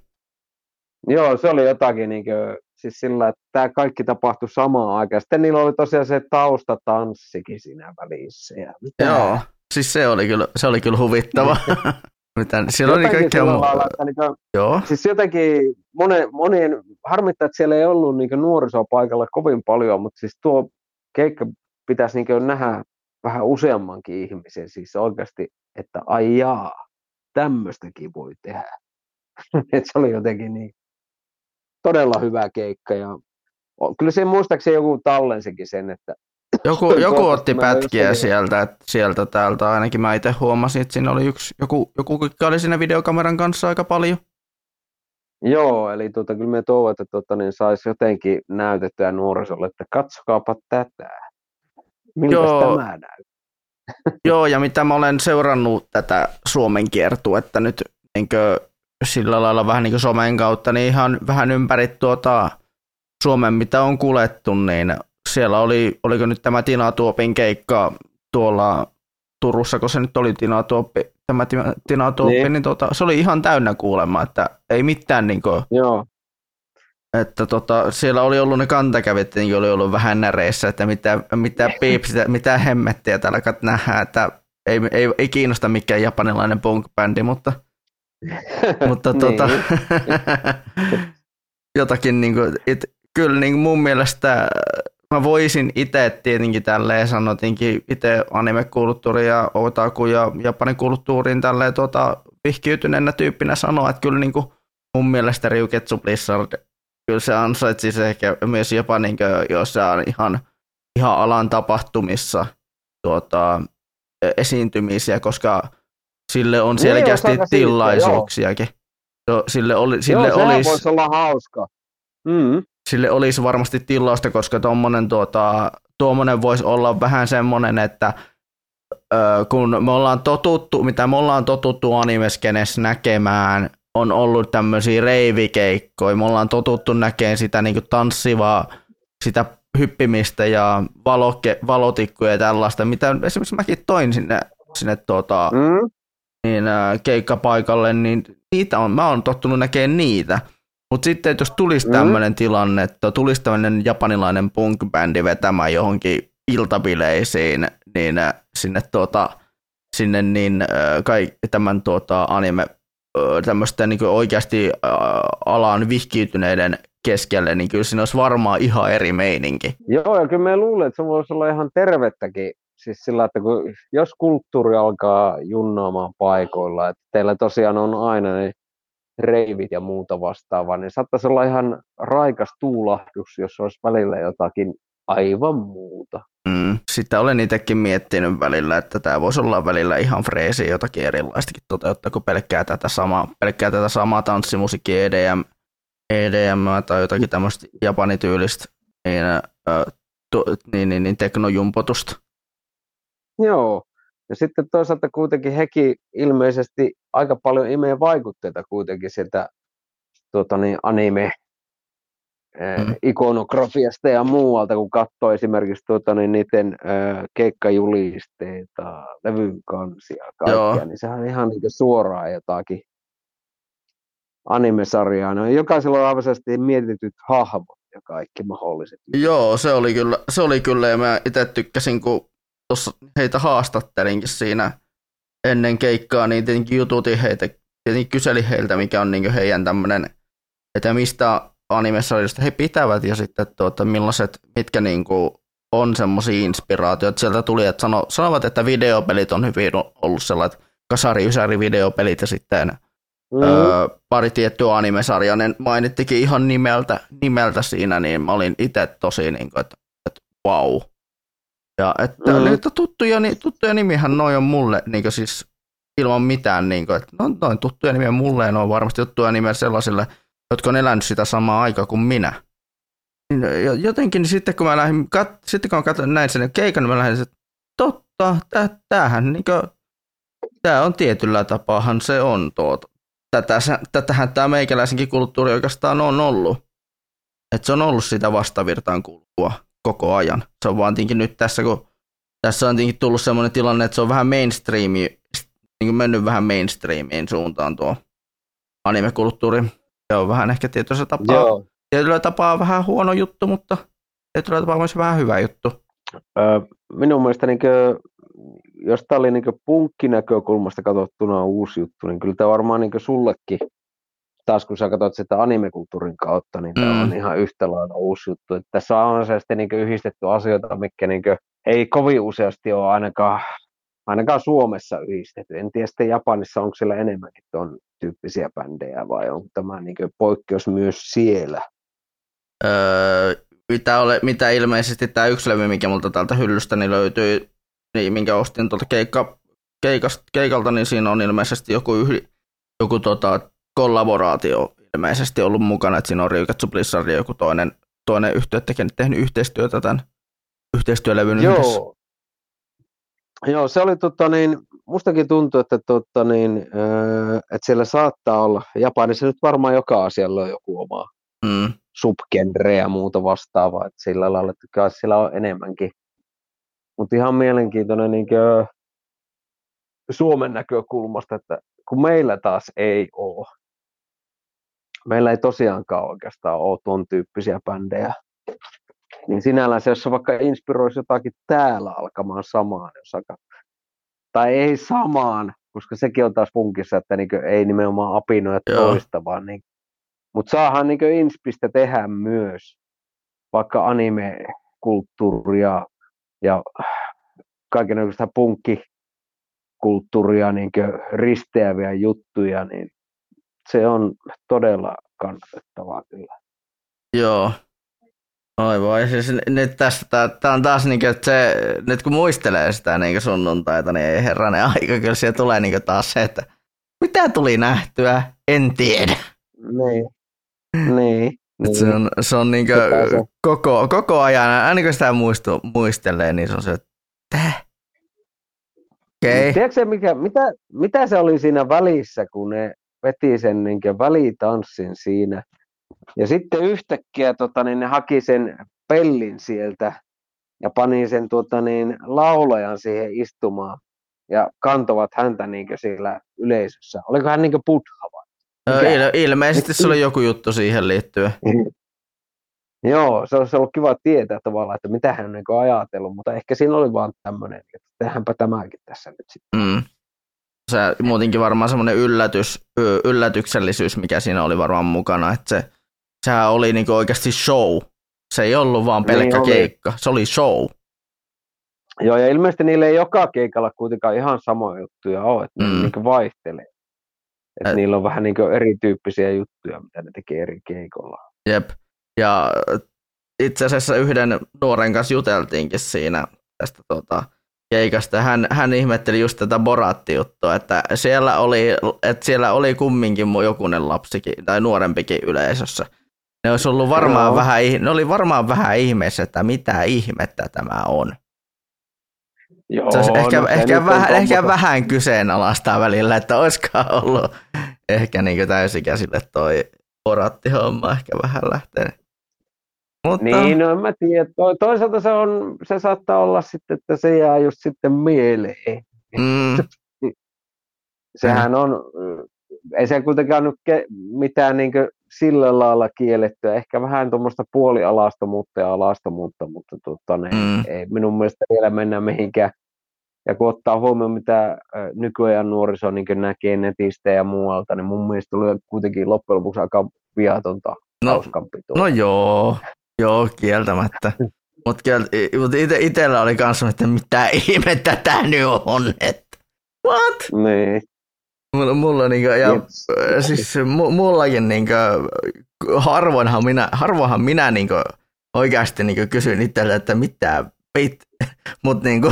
Joo, se oli jotakin niin kuin, siis sillä, että tämä kaikki tapahtui samaan aikaan. Sitten niillä oli tosiaan se taustatanssikin siinä välissä. Ja mitä? Joo, siis se oli kyllä, se oli kyllä huvittava. Mitä, siellä oli kaikkea muuta. niinku, Joo. Siis jotenkin monen, monien, harmittaa, että siellä ei ollut niinku nuorisoa paikalla kovin paljon, mutta siis tuo keikka pitäisi niinku nähdä vähän useammankin ihmisen, siis oikeasti, että ai jaa, tämmöistäkin voi tehdä. Et se oli jotenkin niin todella hyvä keikka ja kyllä se muistaakseni joku tallensikin sen, että Joku, joku otti pätkiä sieltä, sieltä täältä ainakin mä itse huomasin, että siinä oli yksi, joku, joku kikka oli siinä videokameran kanssa aika paljon. Joo, eli tuota, kyllä me toivon, että tuota, niin saisi jotenkin näytettyä nuorisolle, että katsokaapa tätä. Miltä Joo. tämä näyttää? Joo, ja mitä mä olen seurannut tätä Suomen kiertuetta nyt niin sillä lailla vähän niin kuin somen kautta, niin ihan vähän ympäri tuota Suomen, mitä on kulettu, niin siellä oli, oliko nyt tämä Tina Tuopin keikka tuolla Turussa, kun se nyt oli Tina Tuoppi, tämä Tina- Tuoppi, niin, Niin. tota, se oli ihan täynnä kuulemma, että ei mitään niin kuin, Joo. Että tota, siellä oli ollut ne kantakävit, niin oli ollut vähän näreissä, että mitä, mitä piipsitä, mitä hemmettiä täällä kat nähdään, että ei, ei, ei kiinnosta mikään japanilainen punk-bändi, mutta, mutta tota, jotakin niin kuin, it, kyllä niin kuin mun mielestä mä voisin itse tietenkin tälleen sanoa, tietenkin itse anime-kulttuuri ja otaku ja japanin kulttuuriin tälleen tota, vihkiytyneenä tyyppinä sanoa, että kyllä niin kuin mun mielestä Ryuketsu Blizzard, kyllä se ansaitsisi ehkä myös jopa niin kuin, jossain ihan, ihan alan tapahtumissa tuota, esiintymisiä, koska sille on Niin, selkeästi siitä, joo. tilaisuuksiakin. Jo, sille oli, sille Joo, olisi, voisi olla hauska. Mm. sille olisi varmasti tilausta, koska tuommoinen tuota, tuommoinen voisi olla vähän semmoinen, että ö, kun me ollaan totuttu, mitä me ollaan totuttu animeskenessä näkemään, on ollut tämmöisiä reivikeikkoja, me ollaan totuttu näkemään sitä niin tanssivaa, sitä hyppimistä ja valoke, valotikkuja ja tällaista, mitä esimerkiksi mäkin toin sinne, sinne tuota, mm. niin, ä, keikkapaikalle, niin niitä on, mä oon tottunut näkemään niitä. Mutta sitten, että jos tulisi Mm. tämmöinen tilanne, että tulisi tämmöinen japanilainen punk-bändi vetämään johonkin iltabileisiin, niin ä, sinne, tuota, sinne niin ä, kai, tämän tuota, anime ö, tämmöistä niin oikeasti alan vihkiytyneiden keskelle, niin kyllä siinä olisi varmaan ihan eri meininki. Joo, ja kyllä me luulen, että se voisi olla ihan tervettäkin. Siis sillä, että kun, jos kulttuuri alkaa junnaamaan paikoilla, että teillä tosiaan on aina ne reivit ja muuta vastaavaa, niin saattaisi olla ihan raikas tuulahdus, jos olisi välillä jotakin aivan muuta. Mm. Sitä olen itsekin miettinyt välillä, että tämä voisi olla välillä ihan freesi jotakin erilaistakin toteuttaa kuin pelkkää tätä samaa, pelkkää tätä samaa tanssimusiikkia EDM, EDM tai jotakin tämmöistä japanityylistä niin, äh, tu, niin, niin, niin teknojumpotusta. Joo, ja sitten toisaalta kuitenkin hekin ilmeisesti aika paljon imee vaikutteita kuitenkin sieltä tuota niin, anime mm. ikonografiasta ja muualta, kun katsoo esimerkiksi tuota, niin niiden äh, keikkajulisteita, levyn kansia, kaikkia, Joo. niin sehän on ihan niin suoraan jotakin anime-sarjaa. No, jokaisella on aivan mietityt hahmot ja kaikki mahdolliset. Joo, se oli kyllä, se oli kyllä ja mä itse tykkäsin, kun tuossa heitä haastattelinkin siinä ennen keikkaa, niin tietenkin jututin heitä, tietenkin kyselin heiltä, mikä on niin heidän tämmöinen, että mistä animesarjoista he pitävät ja sitten tuota, millaiset, mitkä niin kuin on semmoisia inspiraatioita. Sieltä tuli, että sano, sanovat, että videopelit on hyvin ollut sellaiset kasari ysäri videopelit ja sitten Mm. öö, pari tiettyä animesarjaa, ne mainittikin ihan nimeltä, nimeltä siinä, niin mä olin itse tosi niin kuin, että, että wow. Ja että Mm. mm. niitä tuttuja, tuttuja nimihän noin on mulle niin kuin siis ilman mitään, niin kuin, että no, noin tuttuja nimiä mulle ne on varmasti tuttuja nimiä sellaisille, jotka on elänyt sitä samaa aikaa kuin minä. Jo- Jotenkin sitten kun mä lähdin, kat, sitten kun mä katsoin näin sen keikan, niin mä lähdin, että totta, tää, tämähän niin kuin, tämä on tietyllä tapaahan se on tuota. Tätä, tätähän tämä meikäläisenkin kulttuuri oikeastaan on ollut. Että se on ollut sitä vastavirtaan kulkua koko ajan. Se on vaan nyt tässä, kun tässä on tietenkin tullut sellainen tilanne, että se on vähän mainstreami, niin mennyt vähän mainstreamiin suuntaan tuo animekulttuuri. Se on vähän ehkä tietyllä tapaa, Joo. tietyllä tapaa vähän huono juttu, mutta tietyllä tapaa myös vähän hyvä juttu. Öö, minun mielestä niin kuin, jos tämä oli niin punkkinäkökulmasta katsottuna uusi juttu, niin kyllä tämä varmaan niin sullekin, taas kun sä katsot sitä animekulttuurin kautta, niin tämä Mm. on ihan yhtä lailla uusi juttu. Että tässä on se sitten niin yhdistetty asioita, mikä niin ei kovin useasti ole ainakaan, ainakaan Suomessa yhdistetty. En tiedä sitten Japanissa, onko siellä enemmänkin tuon tyyppisiä bändejä vai onko tämä niin poikkeus myös siellä. Öö, mitä, ole, mitä ilmeisesti tämä yksi levy, mikä multa täältä hyllystä niin löytyy, niin minkä ostin tuolta keikka, keikast, keikalta, niin siinä on ilmeisesti joku, yhdi, joku tota, kollaboraatio ilmeisesti ollut mukana, että siinä on Ryukatsu Blizzard ja joku toinen, toinen yhtiö tekijä tehnyt yhteistyötä tämän yhteistyölevyn yhdessä. Joo. Joo, se oli tota niin, mustakin tuntuu, että, tota niin, että siellä saattaa olla, Japanissa nyt varmaan joka asialla on joku oma Mm. subgenre ja muuta vastaavaa, että sillä lailla, että kai siellä on enemmänkin. Mutta ihan mielenkiintoinen niin Suomen näkökulmasta, että kun meillä taas ei ole, meillä ei tosiaankaan oikeastaan ole tuon tyyppisiä bändejä, niin sinällään se, jos vaikka inspiroisi jotakin täällä alkamaan samaan, jos aika, tai ei samaan, koska sekin on taas punkissa, että niin ei nimenomaan apinoja Joo. toista, vaan niin, mutta saahan niin inspistä tehdä myös vaikka anime-kulttuuria ja kaikenlaista punkkikulttuuria niin risteäviä juttuja, niin se on todella kannatettavaa kyllä. Joo. Aivan. Ja siis nyt tästä, tää, tää on taas niinku, että se, nyt kun muistelee sitä niinku sunnuntaita, niin ei herranen aika, kyllä siellä tulee niinku taas se, että mitä tuli nähtyä, en tiedä. Niin. Niin. Et se on, se on niinku se. koko, koko ajan, aina kun sitä muistu, muistelee, niin se on se, että täh? Okei. Tiedätkö mikä, mitä, mitä se oli siinä välissä, kun ne veti sen niin välitanssin siinä. Ja sitten yhtäkkiä tota, niin ne haki sen pellin sieltä ja pani sen tota, niin, laulajan siihen istumaan ja kantovat häntä niin siellä yleisössä. Oliko hän niin buddha vai? Il, ilmeisesti se oli joku juttu siihen liittyen. Joo, se olisi ollut kiva tietää tavallaan, että mitä hän on niin ajatellut, mutta ehkä siinä oli vaan tämmöinen, että tehdäänpä tämäkin tässä nyt sitten. Mm. Se muutenkin varmaan semmoinen yllätys, yllätyksellisyys, mikä siinä oli varmaan mukana, että se, sehän oli niinku oikeasti show. Se ei ollut vaan pelkkä Niin oli. keikka, se oli show. Joo, ja ilmeisesti niillä ei joka keikalla kuitenkaan ihan samoja juttuja ole, että mm. Ne niin vaihtelee. Että Et- niillä on vähän niin erityyppisiä juttuja, mitä ne tekee eri keikolla. Jep. Ja itse asiassa yhden nuoren kanssa juteltiinkin siinä tästä tota, keikasta. Hän, hän ihmetteli just tätä Boratti-juttua, että siellä oli, että siellä oli kumminkin jokunen lapsikin tai nuorempikin yleisössä. Ne olisi ollut varmaan Joo. vähän, ne oli varmaan vähän ihmeessä, että mitä ihmettä tämä on. Joo, Se olisi ehkä, no ehkä, vähän, ehkä vähän kyseenalaistaa välillä, että olisikohan ollut ehkä niin täysikäisille toi Boratti-homma ehkä vähän lähtenyt. Mutta, Niin, no en mä tiedä. To- Toisaalta se, on, se saattaa olla sitten, että se jää just sitten mieleen. mm, Sehän on, ei se kuitenkaan nyt ke- mitään niin sillä lailla kiellettyä. Ehkä vähän tuommoista puolialastomuutta ja alastomuutta, mutta tota, ne, Mm. ei minun mielestä vielä mennä mihinkään. Ja kun ottaa huomioon, mitä nykyajan nuoriso niin näkee netistä ja muualta, niin mun mielestä oli kuitenkin loppujen lopuksi aika viatonta No, no joo, joo, kieltämättä. Mutta mut ite, itellä oli kanssa, että mitä ihmettä tää nyt on, että what? Niin. Mulla, mulla niinku, ja Jep. äh, siis mu, mullakin niinku, harvoinhan minä, harvoinhan minä niinku oikeasti niinku kysyn itseltä, että mitä pit, mut niinku,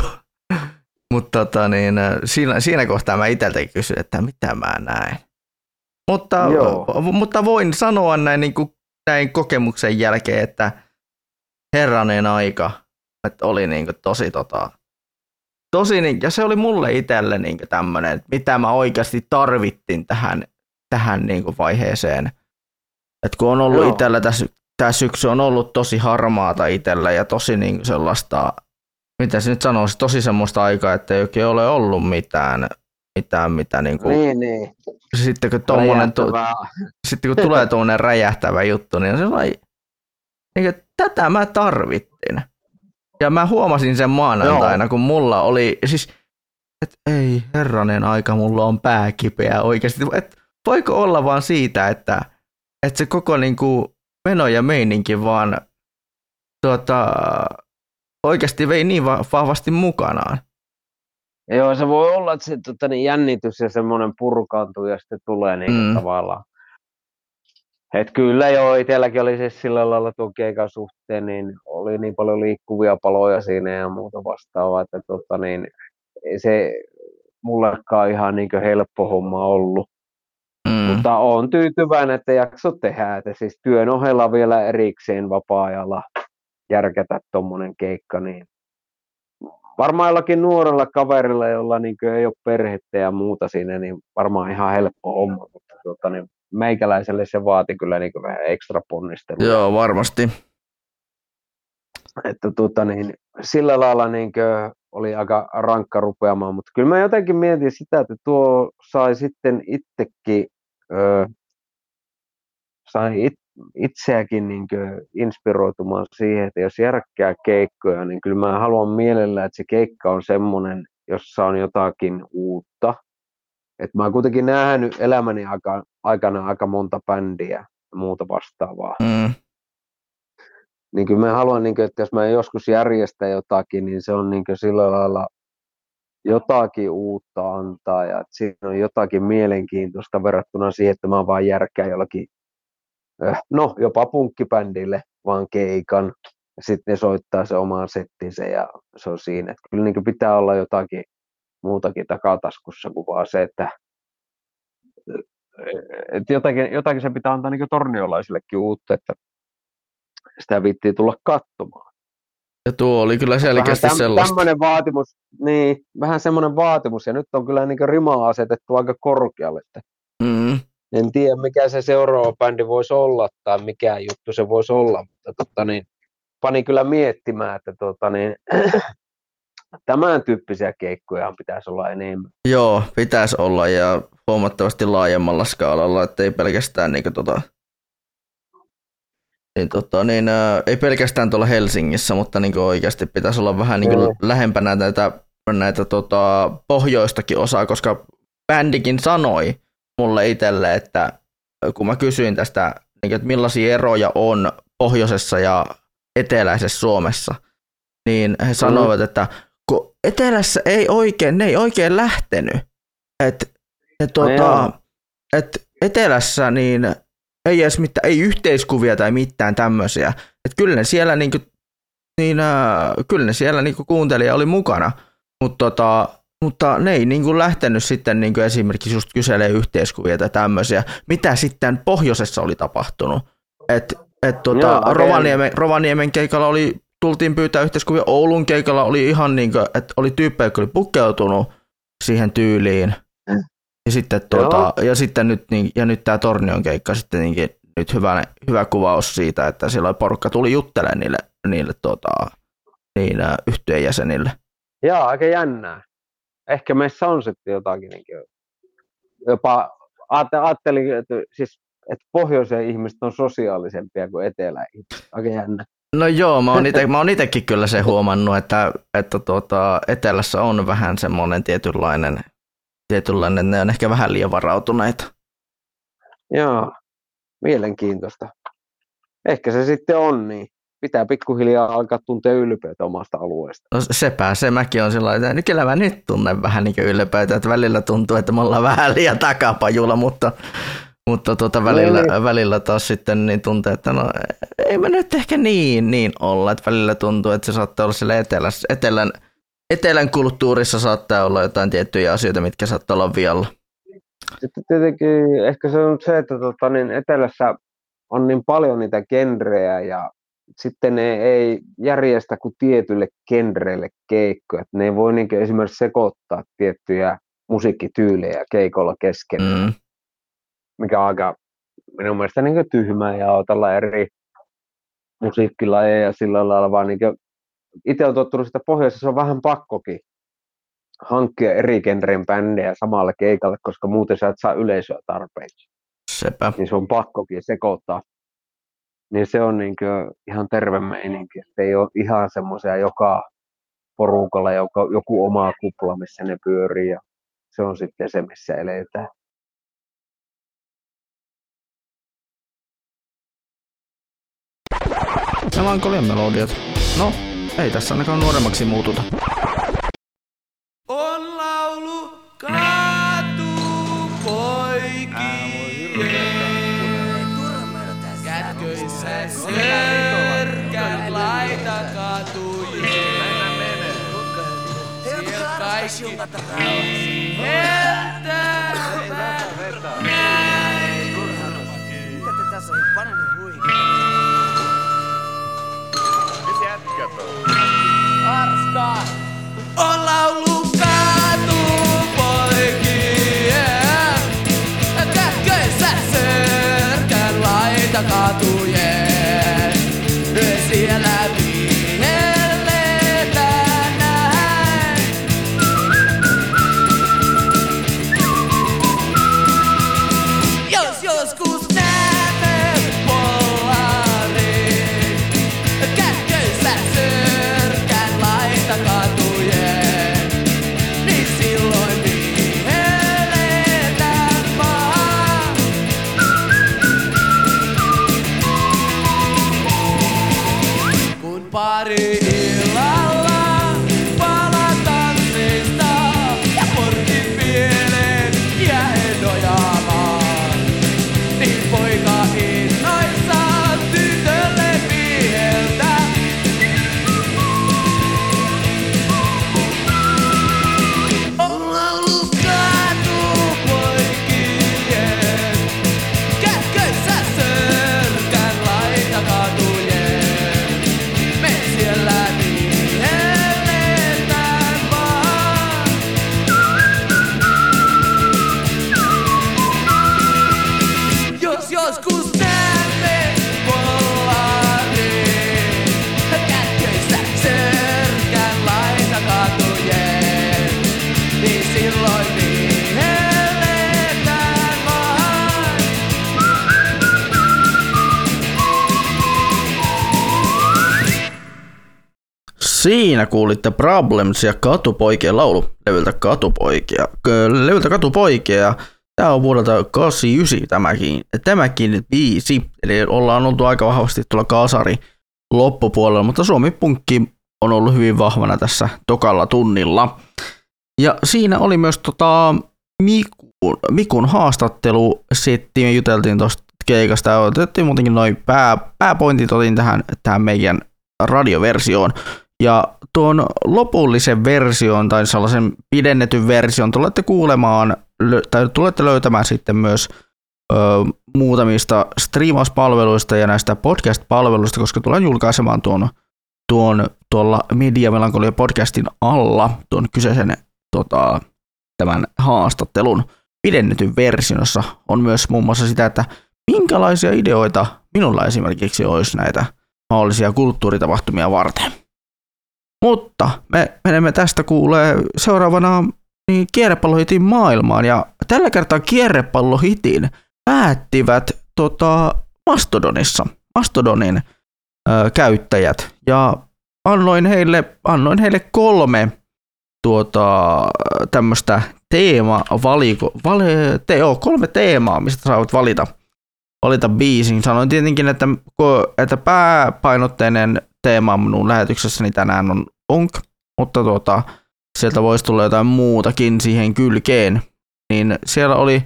mut tota niin, äh, siinä, siinä kohtaa mä itseltäkin kysyn, että mitä mä näen. Mutta, Joo. mutta voin sanoa näin, niinku, näin kokemuksen jälkeen, että herranen aika, että oli niinku tosi tota, tosi, niin, ja se oli mulle itselle niin tämmöinen, että mitä mä oikeasti tarvittiin tähän, tähän niin kuin vaiheeseen. Et kun on ollut Joo. itsellä tässä, tämä syksy on ollut tosi harmaata itsellä ja tosi niin kuin sellaista, mitä se nyt sanoisi, tosi semmoista aikaa, että ei oikein ole ollut mitään, mitään mitä niin kuin, Niin, niin. sitten kun, tommonen, tu, sitten kun tulee tuommoinen räjähtävä juttu, niin se on niin kuin, tätä mä tarvittiin. Ja mä huomasin sen maanantaina, kun mulla oli, siis että ei, herranen aika, mulla on pää kipeä oikeasti. Et, voiko olla vaan siitä, että, että se koko niin kuin, meno ja meininki vaan tuota, oikeasti vei niin va- vahvasti mukanaan. Joo, se voi olla, että se tota, niin jännitys ja semmoinen purkaantuu ja sitten tulee niin mm. tavallaan. Et kyllä joo, itselläkin oli siis sillä lailla tuon keikan suhteen, niin oli niin paljon liikkuvia paloja siinä ja muuta vastaavaa, että tota, niin, ei se mullekaan ihan niin helppo homma ollut. Mm. Mutta on tyytyväinen, että jakso tehdä, että siis työn ohella vielä erikseen vapaa-ajalla järkätä tuommoinen keikka, niin varmaan jollakin nuorella kaverilla, jolla niin ei ole perhettä ja muuta siinä, niin varmaan ihan helppo homma, mutta tuota, niin meikäläiselle se vaati kyllä niin vähän ekstra ponnistelua. Joo, varmasti. Että tuota, niin, sillä lailla niin oli aika rankka rupeamaan, mutta kyllä mä jotenkin mietin sitä, että tuo sai sitten itsekin, ö, sai it, itseäkin niin inspiroitumaan siihen, että jos järkkää keikkoja, niin kyllä mä haluan mielellä, että se keikka on semmoinen, jossa on jotakin uutta. Et mä oon kuitenkin nähnyt elämäni aika, aikana aika monta bändiä ja muuta vastaavaa. Mm. Niin kyllä mä haluan, niin kuin, että jos mä joskus järjestän jotakin, niin se on niin kuin sillä lailla jotakin uutta antaa ja että siinä on jotakin mielenkiintoista verrattuna siihen, että mä vaan järkkään jollakin, eh, no jopa punkkibändille vaan keikan ja sitten ne soittaa se omaan settinsä ja se on siinä. Että kyllä niin pitää olla jotakin muutakin takataskussa kuin vaan se, että että jotakin, jotakin se pitää antaa niin torniolaisillekin uutta, että sitä viittii tulla katsomaan. Ja tuo oli kyllä selkeästi vähän täm, sellaista. tämmöinen vaatimus, niin, vähän semmoinen vaatimus, ja nyt on kyllä niin rimaa asetettu aika korkealle. Että Mm. en tiedä, mikä se seuraava bändi voisi olla, tai mikä juttu se voisi olla, mutta tota, niin, pani kyllä miettimään, että tota, niin, tämän tyyppisiä keikkoja pitäisi olla enemmän. Joo, pitäisi olla ja huomattavasti laajemmalla skaalalla, että ei pelkästään niin tota, niin, tota, niin, ää, ei pelkästään tuolla Helsingissä, mutta niin oikeasti pitäisi olla vähän niin Mm. lähempänä näitä, näitä tota, pohjoistakin osaa, koska bändikin sanoi mulle itselle, että kun mä kysyin tästä, niin, että millaisia eroja on pohjoisessa ja eteläisessä Suomessa, niin he sanoivat, että kun etelässä ei oikein, ne ei oikein lähtenyt. Et, et, No tota, et etelässä niin ei edes mitään, ei yhteiskuvia tai mitään tämmöisiä. Et kyllä ne siellä niinku, niin, äh, kyllä ne siellä niinku kuuntelija oli mukana, Mut tota, mutta ne ei niinku lähtenyt sitten niinku esimerkiksi just kyselee yhteiskuvia tai tämmöisiä, mitä sitten pohjoisessa oli tapahtunut. Et, et tota, Joo, okei. Rovaniemen, Rovaniemen keikalla oli, tultiin pyytää yhteiskuvia, Oulun keikalla oli ihan niinku, että oli tyyppejä, jotka oli pukeutunut siihen tyyliin. Ja sitten, tuota, ja sitten nyt, niin, ja nyt tämä Tornion keikka sitten niinkin, nyt hyvä, hyvä kuvaus siitä, että siellä porukka tuli juttelemaan niille, niille tuota, niin, yhtyeen jäsenille. Joo, aika jännää. Ehkä meissä on sitten jotakin, niin kuin, jopa ajattelin, että, siis, että pohjoisen ihmiset on sosiaalisempia kuin etelä Aika jännä. No joo, mä oon, ite, mä oon itekin kyllä se huomannut, että, että tuota, etelässä on vähän semmoinen tietynlainen, tietynlainen, ne on ehkä vähän liian varautuneita. Joo, mielenkiintoista. Ehkä se sitten on niin. Pitää pikkuhiljaa alkaa tuntea ylpeyttä omasta alueesta. No sepä se mäkin on sillä että kyllä mä nyt tunnen vähän niin ylpeyttä, että välillä tuntuu, että me ollaan vähän liian takapajulla, mutta, mutta tuota välillä, Niin. välillä taas sitten niin tuntuu, että no ei me nyt ehkä niin, niin olla, että välillä tuntuu, että se saattaa olla siellä etelässä, etelän, etelän kulttuurissa saattaa olla jotain tiettyjä asioita, mitkä saattaa olla vialla. Sitten tietenkin ehkä se on se, että tota, niin etelässä on niin paljon niitä genrejä ja sitten ne ei järjestä kuin tietyille genreille keikkoja. Et ne ei voi niin esimerkiksi sekoittaa tiettyjä musiikkityylejä keikolla kesken, Mm. Mikä on aika minun mielestä niin tyhmää ja otella eri musiikkilajeja sillä lailla, vaan niin itse olen tottunut sitä pohjoisessa, se on vähän pakkokin hankkia eri genren bändejä samalle keikalle, koska muuten sä et saa yleisöä tarpeeksi. Sepä. Niin se on pakkokin sekoittaa. Niin se on niin ihan terve meininki, että ei ole ihan semmoisia joka porukalla joka, joku oma kupla, missä ne pyörii ja se on sitten se, missä eletään. Melankolian melodiat. No, ei tässä ainakaan nuoremmaksi muututa. On laulu kaatu Kätköissä sörkän laita katujien. Siellä kaikki Arska! On laulu kaatu poikien. Kätköissä sörkän laita. Siinä kuulitte Problems ja Katupoikien laulu levyltä Katupoikia. Levyltä Katupoikia tämä on vuodelta 89 tämäkin, tämäkin biisi. Eli ollaan oltu aika vahvasti tuolla kasari loppupuolella, mutta Suomi Punkki on ollut hyvin vahvana tässä tokalla tunnilla. Ja siinä oli myös tota Mikun, Mikun haastattelusetti, me juteltiin tuosta keikasta otettiin muutenkin noin pää, pääpointit otin tähän, tähän meidän radioversioon. Ja tuon lopullisen version tai sellaisen pidennetyn version tulette kuulemaan tai tulette löytämään sitten myös ö, muutamista striimauspalveluista ja näistä podcast-palveluista, koska tulen julkaisemaan tuon, tuon tuolla Media Melankolia podcastin alla tuon kyseisen tota, tämän haastattelun pidennetyn versiossa on myös muun muassa sitä, että minkälaisia ideoita minulla esimerkiksi olisi näitä mahdollisia kulttuuritapahtumia varten. Mutta me menemme tästä kuulee seuraavana niin kierrepallohitin maailmaan ja tällä kertaa kierrepallohitin päättivät tota, Mastodonissa, Mastodonin ö, käyttäjät ja annoin heille, annoin heille kolme tuota, tämmöistä teema valiko, vali, te, joo, kolme teemaa, mistä saavat valita, valita biisin. Sanoin tietenkin, että, että pääpainotteinen teema minun lähetyksessäni tänään on punk, mutta tuota, sieltä voisi tulla jotain muutakin siihen kylkeen. Niin siellä oli,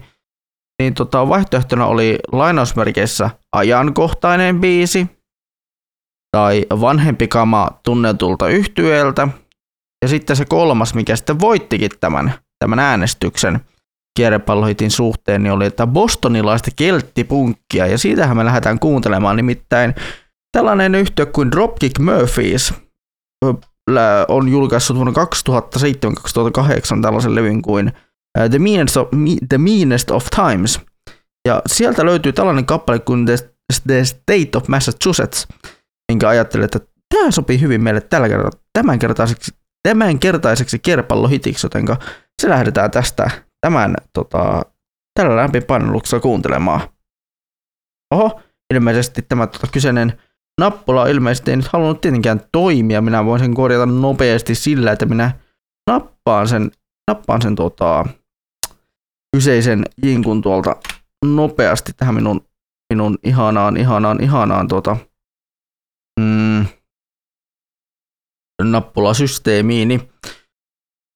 niin tota, vaihtoehtona oli lainausmerkeissä ajankohtainen biisi, tai vanhempi kama tunnetulta yhtyeeltä, ja sitten se kolmas, mikä sitten voittikin tämän, tämän äänestyksen kierrepallohitin suhteen, niin oli, että bostonilaista kelttipunkkia, ja siitähän me lähdetään kuuntelemaan, nimittäin tällainen yhtiö kuin Dropkick Murphys on julkaissut vuonna 2007-2008 tällaisen levyn kuin äh, The Meanest of, The Meanest of Times, ja sieltä löytyy tällainen kappale kuin The, The State of Massachusetts, minkä ajattelin, että tämä sopii hyvin meille tällä kertaa, tämänkertaiseksi, tämänkertaiseksi kierpallohitiksi, joten se lähdetään tästä tämän tota, tällä lämpipainolluksella kuuntelemaan. Oho, ilmeisesti tämä tota, kyseinen nappula ilmeisesti ei nyt halunnut tietenkään toimia. Minä voin sen korjata nopeasti sillä, että minä nappaan sen, nappaan sen tota, kyseisen jinkun tuolta nopeasti tähän minun, minun ihanaan, ihanaan, ihanaan tota, mm, nappulasysteemiini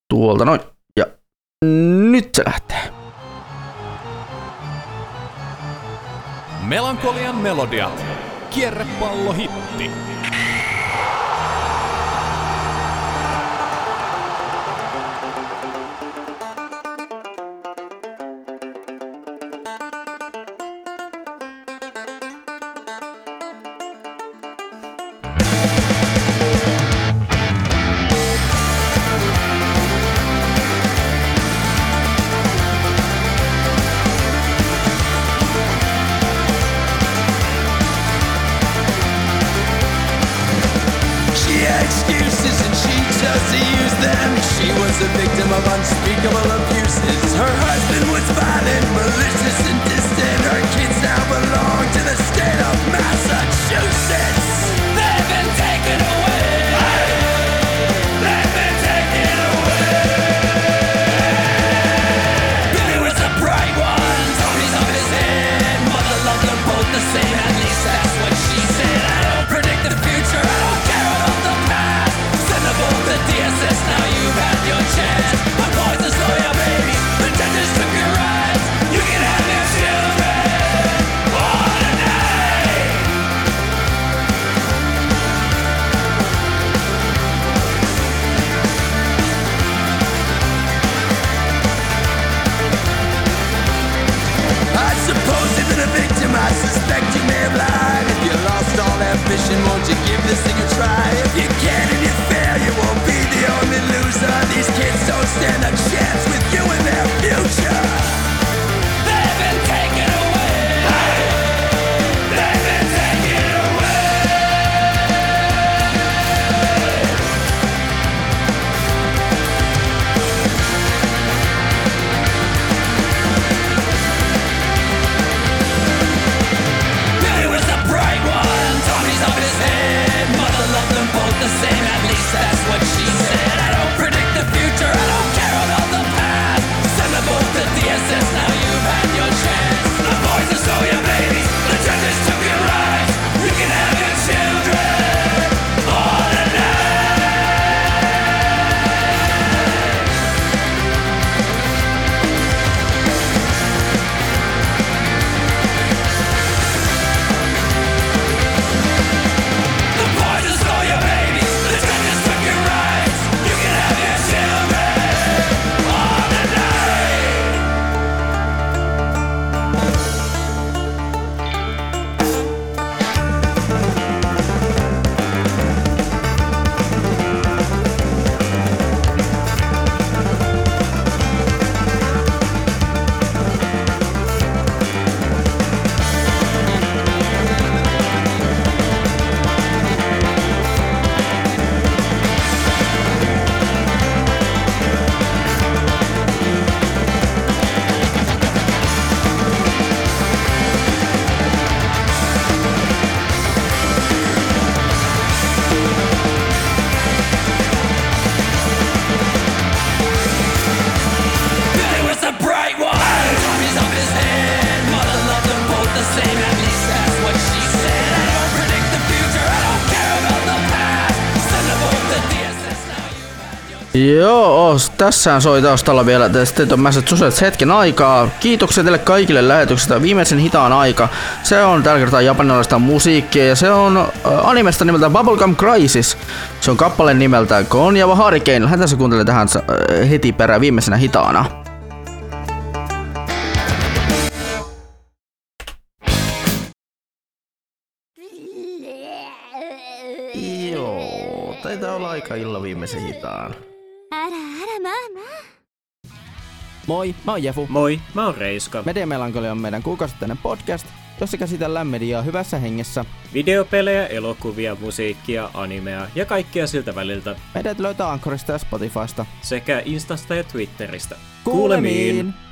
tuolta noin. Ja nyt se lähtee. Melankolian melodiat kierrepallohitti. Joo, tässään soi taustalla vielä The State of Massachusetts hetken aikaa. Kiitoksia teille kaikille lähetyksestä. Viimeisen hitaan aika. Se on tällä kertaa japanilaista musiikkia ja se on äh, animesta nimeltä Bubblegum Crisis. Se on kappaleen nimeltä Konjava Hurricane. Lähetään se kuuntelemaan tähän äh, heti perään viimeisenä hitaana. Mä oon Jefu. Moi, mä oon Reiska. Mediamelankolia on meidän kuukausittainen podcast, jossa käsitellään mediaa hyvässä hengessä. Videopelejä, elokuvia, musiikkia, animea ja kaikkea siltä väliltä. Meidät löytää Ankorista ja Spotifysta. Sekä Instasta ja Twitteristä. Kuulemiin! Kuulemiin.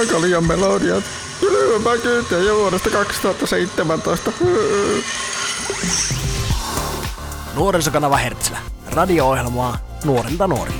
Melankolian melodiat. Kyytiä jo vuodesta 2017. Nuorisokanava Hertzlä. Radio-ohjelmaa nuorilta nuorille.